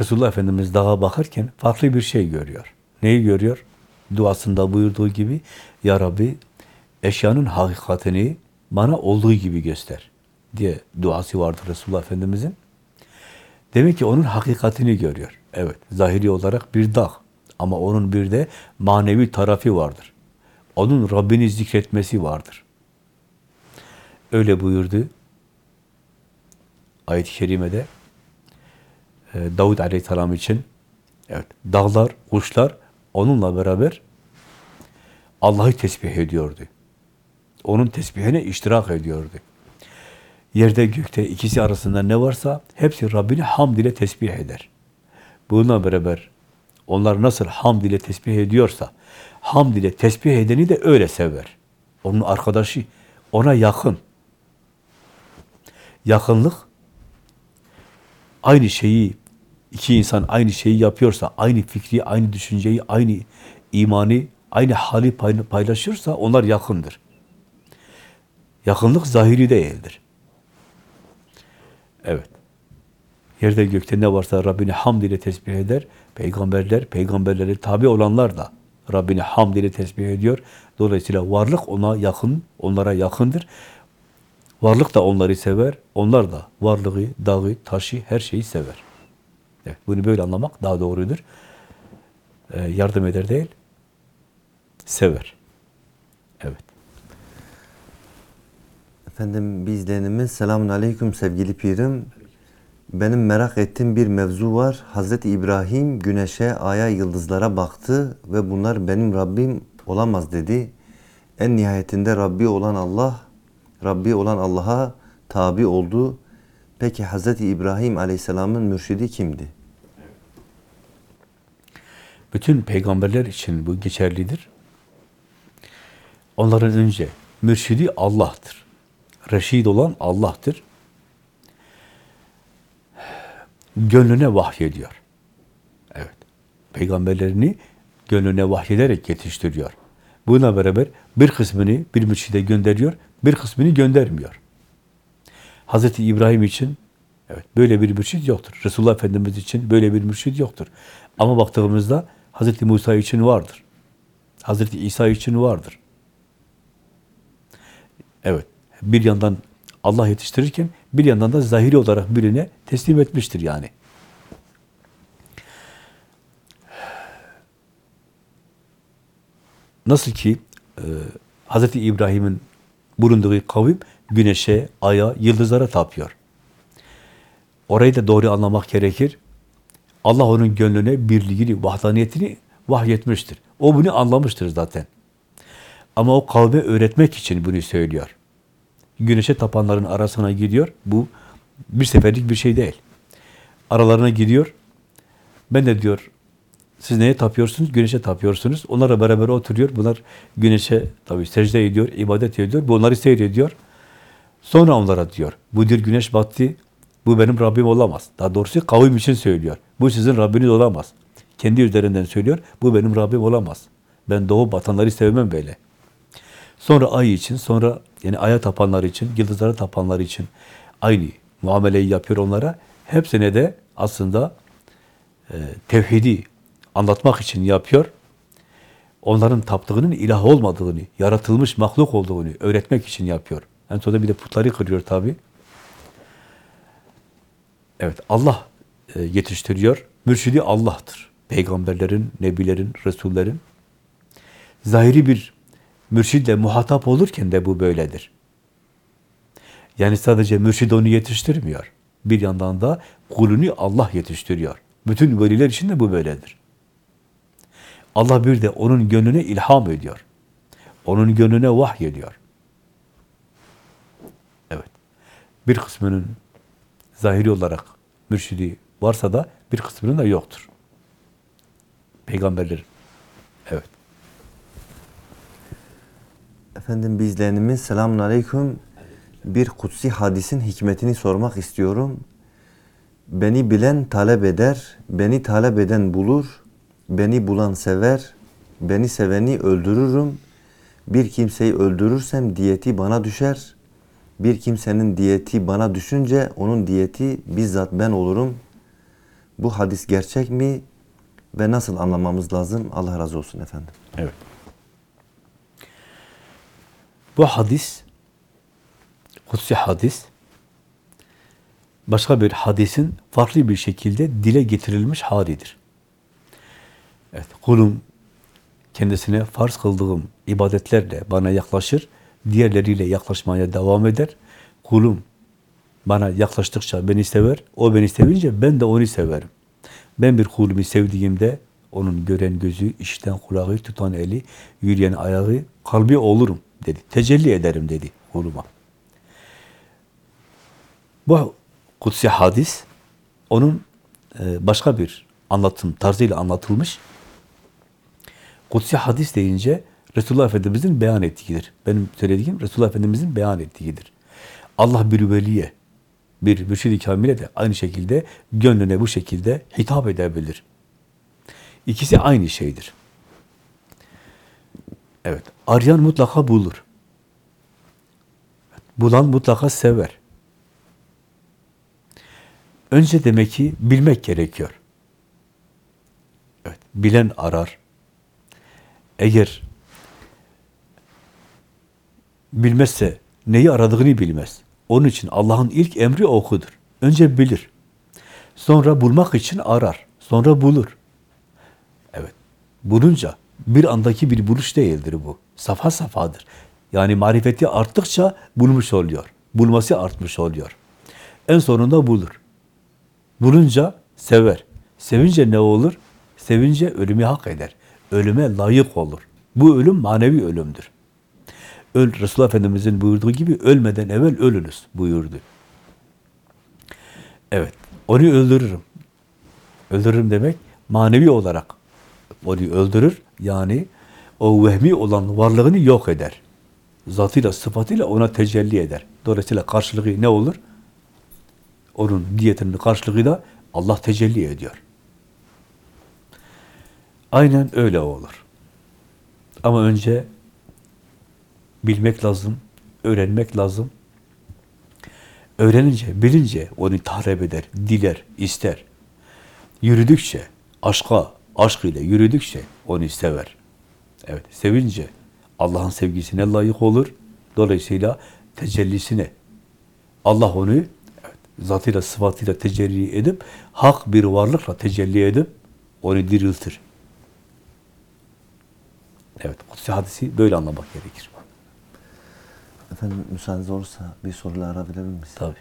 S2: Resulullah Efendimiz dağa bakarken farklı bir şey görüyor. Neyi görüyor? Duasında buyurduğu gibi Ya Rabbi eşyanın hakikatini bana olduğu gibi göster diye duası vardır Resulullah Efendimizin. Demek ki onun hakikatini görüyor. Evet, zahiri olarak bir dağ. Ama onun bir de manevi tarafı vardır. Onun Rabbini zikretmesi vardır. Öyle buyurdu. Ayet-i Kerime'de Davud Aleyhisselam için evet, dağlar, kuşlar onunla beraber Allah'ı tesbih ediyordu. Onun tesbihine iştirak ediyordu. Yerde gökte ikisi arasında ne varsa hepsi Rabbini hamd ile tesbih eder. Bununla beraber onlar nasıl hamd ile tesbih ediyorsa hamd ile tesbih edeni de öyle sever. Onun arkadaşı, ona yakın. Yakınlık aynı şeyi iki insan aynı şeyi yapıyorsa, aynı fikri, aynı düşünceyi, aynı imani, aynı hali paylaşırsa onlar yakındır. Yakınlık zahiri değildir. Evet. Yerde gökte ne varsa Rabbini hamd ile tesbih eder. Peygamberler, peygamberlere tabi olanlar da Rabbini hamd ile tesbih ediyor. Dolayısıyla varlık ona yakın, onlara yakındır. Varlık da onları sever. Onlar da varlığı, dağı, taşı, her şeyi sever. Evet, bunu böyle anlamak daha doğrudur. Ee, yardım eder değil, sever. Evet.
S1: Efendim bir izleyenimiz selamun aleyküm sevgili pirim. Benim merak ettiğim bir mevzu var. Hazreti İbrahim güneşe, aya, yıldızlara baktı ve bunlar benim Rabbim olamaz dedi. En nihayetinde Rabbi olan Allah, Rabbi olan Allah'a tabi oldu. Peki Hazreti İbrahim Aleyhisselam'ın mürşidi kimdi?
S2: Bütün peygamberler için bu geçerlidir. Onların önce mürşidi Allah'tır. Reşid olan Allah'tır. Gönlüne vahyediyor. Evet. Peygamberlerini gönlüne vahyederek yetiştiriyor. Buna beraber bir kısmını bir mürşide gönderiyor, bir kısmını göndermiyor. Hazreti İbrahim için evet böyle bir mürşid yoktur. Resulullah Efendimiz için böyle bir mürşid yoktur. Ama baktığımızda Hazreti Musa için vardır. Hazreti İsa için vardır. Evet. Bir yandan Allah yetiştirirken bir yandan da zahiri olarak birine teslim etmiştir yani. Nasıl ki e, Hazreti İbrahim'in bulunduğu kavim güneşe, aya, yıldızlara tapıyor. Orayı da doğru anlamak gerekir. Allah onun gönlüne birliğini, vahdaniyetini vahyetmiştir. O bunu anlamıştır zaten. Ama o kavme öğretmek için bunu söylüyor. Güneşe tapanların arasına gidiyor. Bu bir seferlik bir şey değil. Aralarına gidiyor. Ben de diyor, siz neye tapıyorsunuz? Güneşe tapıyorsunuz. Onlarla beraber oturuyor. Bunlar güneşe tabii secde ediyor, ibadet ediyor. Bu onları seyrediyor. Sonra onlara diyor, bu güneş battı, Bu benim Rabbim olamaz. Daha doğrusu kavim için söylüyor. Bu sizin Rabbiniz olamaz. Kendi üzerinden söylüyor. Bu benim Rabbim olamaz. Ben doğu batanları sevmem böyle. Sonra ay için, sonra yani aya tapanlar için, yıldızlara tapanlar için aynı muameleyi yapıyor onlara. Hepsine de aslında e, tevhidi anlatmak için yapıyor. Onların taptığının ilah olmadığını, yaratılmış mahluk olduğunu öğretmek için yapıyor. En sonunda bir de putları kırıyor tabi. Evet, Allah e, yetiştiriyor. Mürşidi Allah'tır. Peygamberlerin, nebilerin, resullerin. Zahiri bir mürşidle muhatap olurken de bu böyledir. Yani sadece mürşid onu yetiştirmiyor. Bir yandan da kulünü Allah yetiştiriyor. Bütün veliler için de bu böyledir. Allah bir de onun gönlüne ilham ediyor. Onun gönlüne vahy ediyor. Evet. Bir kısmının zahiri olarak mürşidi varsa da bir kısmının da yoktur. Peygamberlerin. Evet.
S1: Efendim bizlerimiz selamun aleyküm. Bir kutsi hadisin hikmetini sormak istiyorum. Beni bilen talep eder, beni talep eden bulur, beni bulan sever, beni seveni öldürürüm. Bir kimseyi öldürürsem diyeti bana düşer. Bir kimsenin diyeti bana düşünce onun diyeti bizzat ben olurum. Bu hadis gerçek mi ve nasıl anlamamız lazım? Allah razı olsun efendim.
S2: Evet. Bu hadis, kutsi hadis, başka bir hadisin farklı bir şekilde dile getirilmiş halidir. Evet, kulum kendisine farz kıldığım ibadetlerle bana yaklaşır, diğerleriyle yaklaşmaya devam eder. Kulum bana yaklaştıkça beni sever, o beni sevince ben de onu severim. Ben bir kulumu sevdiğimde onun gören gözü, işiten kulağı, tutan eli, yürüyen ayağı, kalbi olurum dedi. Tecelli ederim dedi kuluma. Bu kutsi hadis onun e, başka bir anlatım tarzıyla anlatılmış. Kutsi hadis deyince Resulullah Efendimiz'in beyan ettiğidir. Benim söylediğim Resulullah Efendimiz'in beyan ettiğidir. Allah bir veliye, bir mürşid-i kamile de aynı şekilde gönlüne bu şekilde hitap edebilir. İkisi aynı şeydir. Evet, arayan mutlaka bulur. Bulan mutlaka sever. Önce demek ki bilmek gerekiyor. Evet, bilen arar. Eğer bilmezse neyi aradığını bilmez. Onun için Allah'ın ilk emri okudur. Önce bilir. Sonra bulmak için arar. Sonra bulur. Evet. Bulunca bir andaki bir buluş değildir bu. Safa safadır. Yani marifeti arttıkça bulmuş oluyor. Bulması artmış oluyor. En sonunda bulur. Bulunca sever. Sevince ne olur? Sevince ölümü hak eder. Ölüme layık olur. Bu ölüm manevi ölümdür. Öl, Resulullah Efendimiz'in buyurduğu gibi ölmeden evvel ölünüz buyurdu. Evet, onu öldürürüm. Öldürürüm demek manevi olarak onu öldürür. Yani o vehmi olan varlığını yok eder. Zatıyla, sıfatıyla ona tecelli eder. Dolayısıyla karşılığı ne olur? Onun diyetinin karşılığı da Allah tecelli ediyor. Aynen öyle olur. Ama önce bilmek lazım, öğrenmek lazım. Öğrenince, bilince onu tahrip eder, diler, ister. Yürüdükçe, aşka, aşk ile yürüdükçe onu sever. Evet, sevince Allah'ın sevgisine layık olur. Dolayısıyla tecellisine Allah onu evet, zatıyla, sıfatıyla tecelli edip hak bir varlıkla tecelli edip onu diriltir. Evet, kutsi hadisi böyle anlamak gerekir.
S1: Efendim müsaadeniz olursa bir soruyla arabilir miyiz?
S2: Tabii.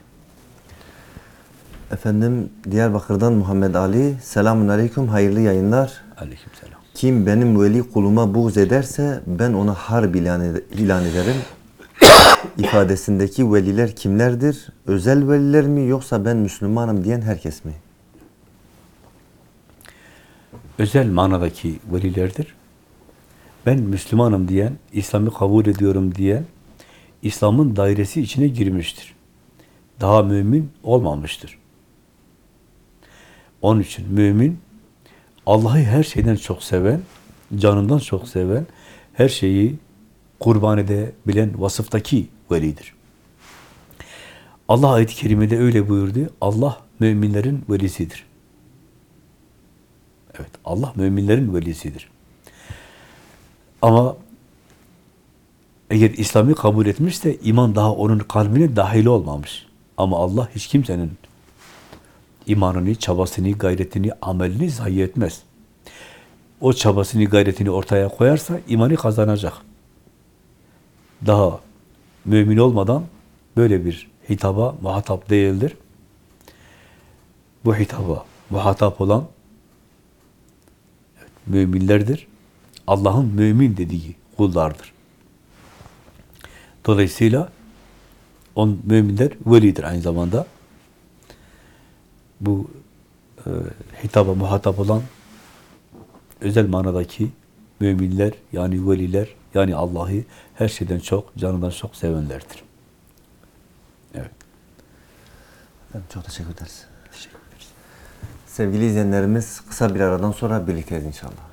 S1: Efendim Diyarbakır'dan Muhammed Ali. Selamun Aleyküm, hayırlı yayınlar.
S2: Aleykümselam.
S1: Kim benim veli kuluma buğz ederse ben ona harp ilan, ed- ilan ederim. ifadesindeki veliler kimlerdir? Özel veliler mi yoksa ben Müslümanım diyen herkes mi?
S2: özel manadaki velilerdir. Ben Müslümanım diyen, İslam'ı kabul ediyorum diyen, İslam'ın dairesi içine girmiştir. daha mümin olmamıştır. Onun için mümin Allah'ı her şeyden çok seven, canından çok seven, her şeyi kurban edebilen vasıftaki velidir. Allah ayet-i kerimede öyle buyurdu. Allah müminlerin velisidir. Evet, Allah müminlerin velisidir. Ama eğer İslam'ı kabul etmişse iman daha onun kalbine dahil olmamış. Ama Allah hiç kimsenin imanını, çabasını, gayretini, amelini zayi etmez. O çabasını, gayretini ortaya koyarsa imanı kazanacak. Daha mümin olmadan böyle bir hitaba muhatap değildir. Bu hitaba muhatap olan müminlerdir. Allah'ın mümin dediği kullardır. Dolayısıyla on müminler velidir aynı zamanda. Bu e, hitaba muhatap olan özel manadaki müminler yani veliler yani Allah'ı her şeyden çok, canından çok sevenlerdir. Evet.
S1: Çok teşekkür ederiz.
S2: Teşekkür ederiz.
S1: Sevgili izleyenlerimiz kısa bir aradan sonra birlikteyiz inşallah.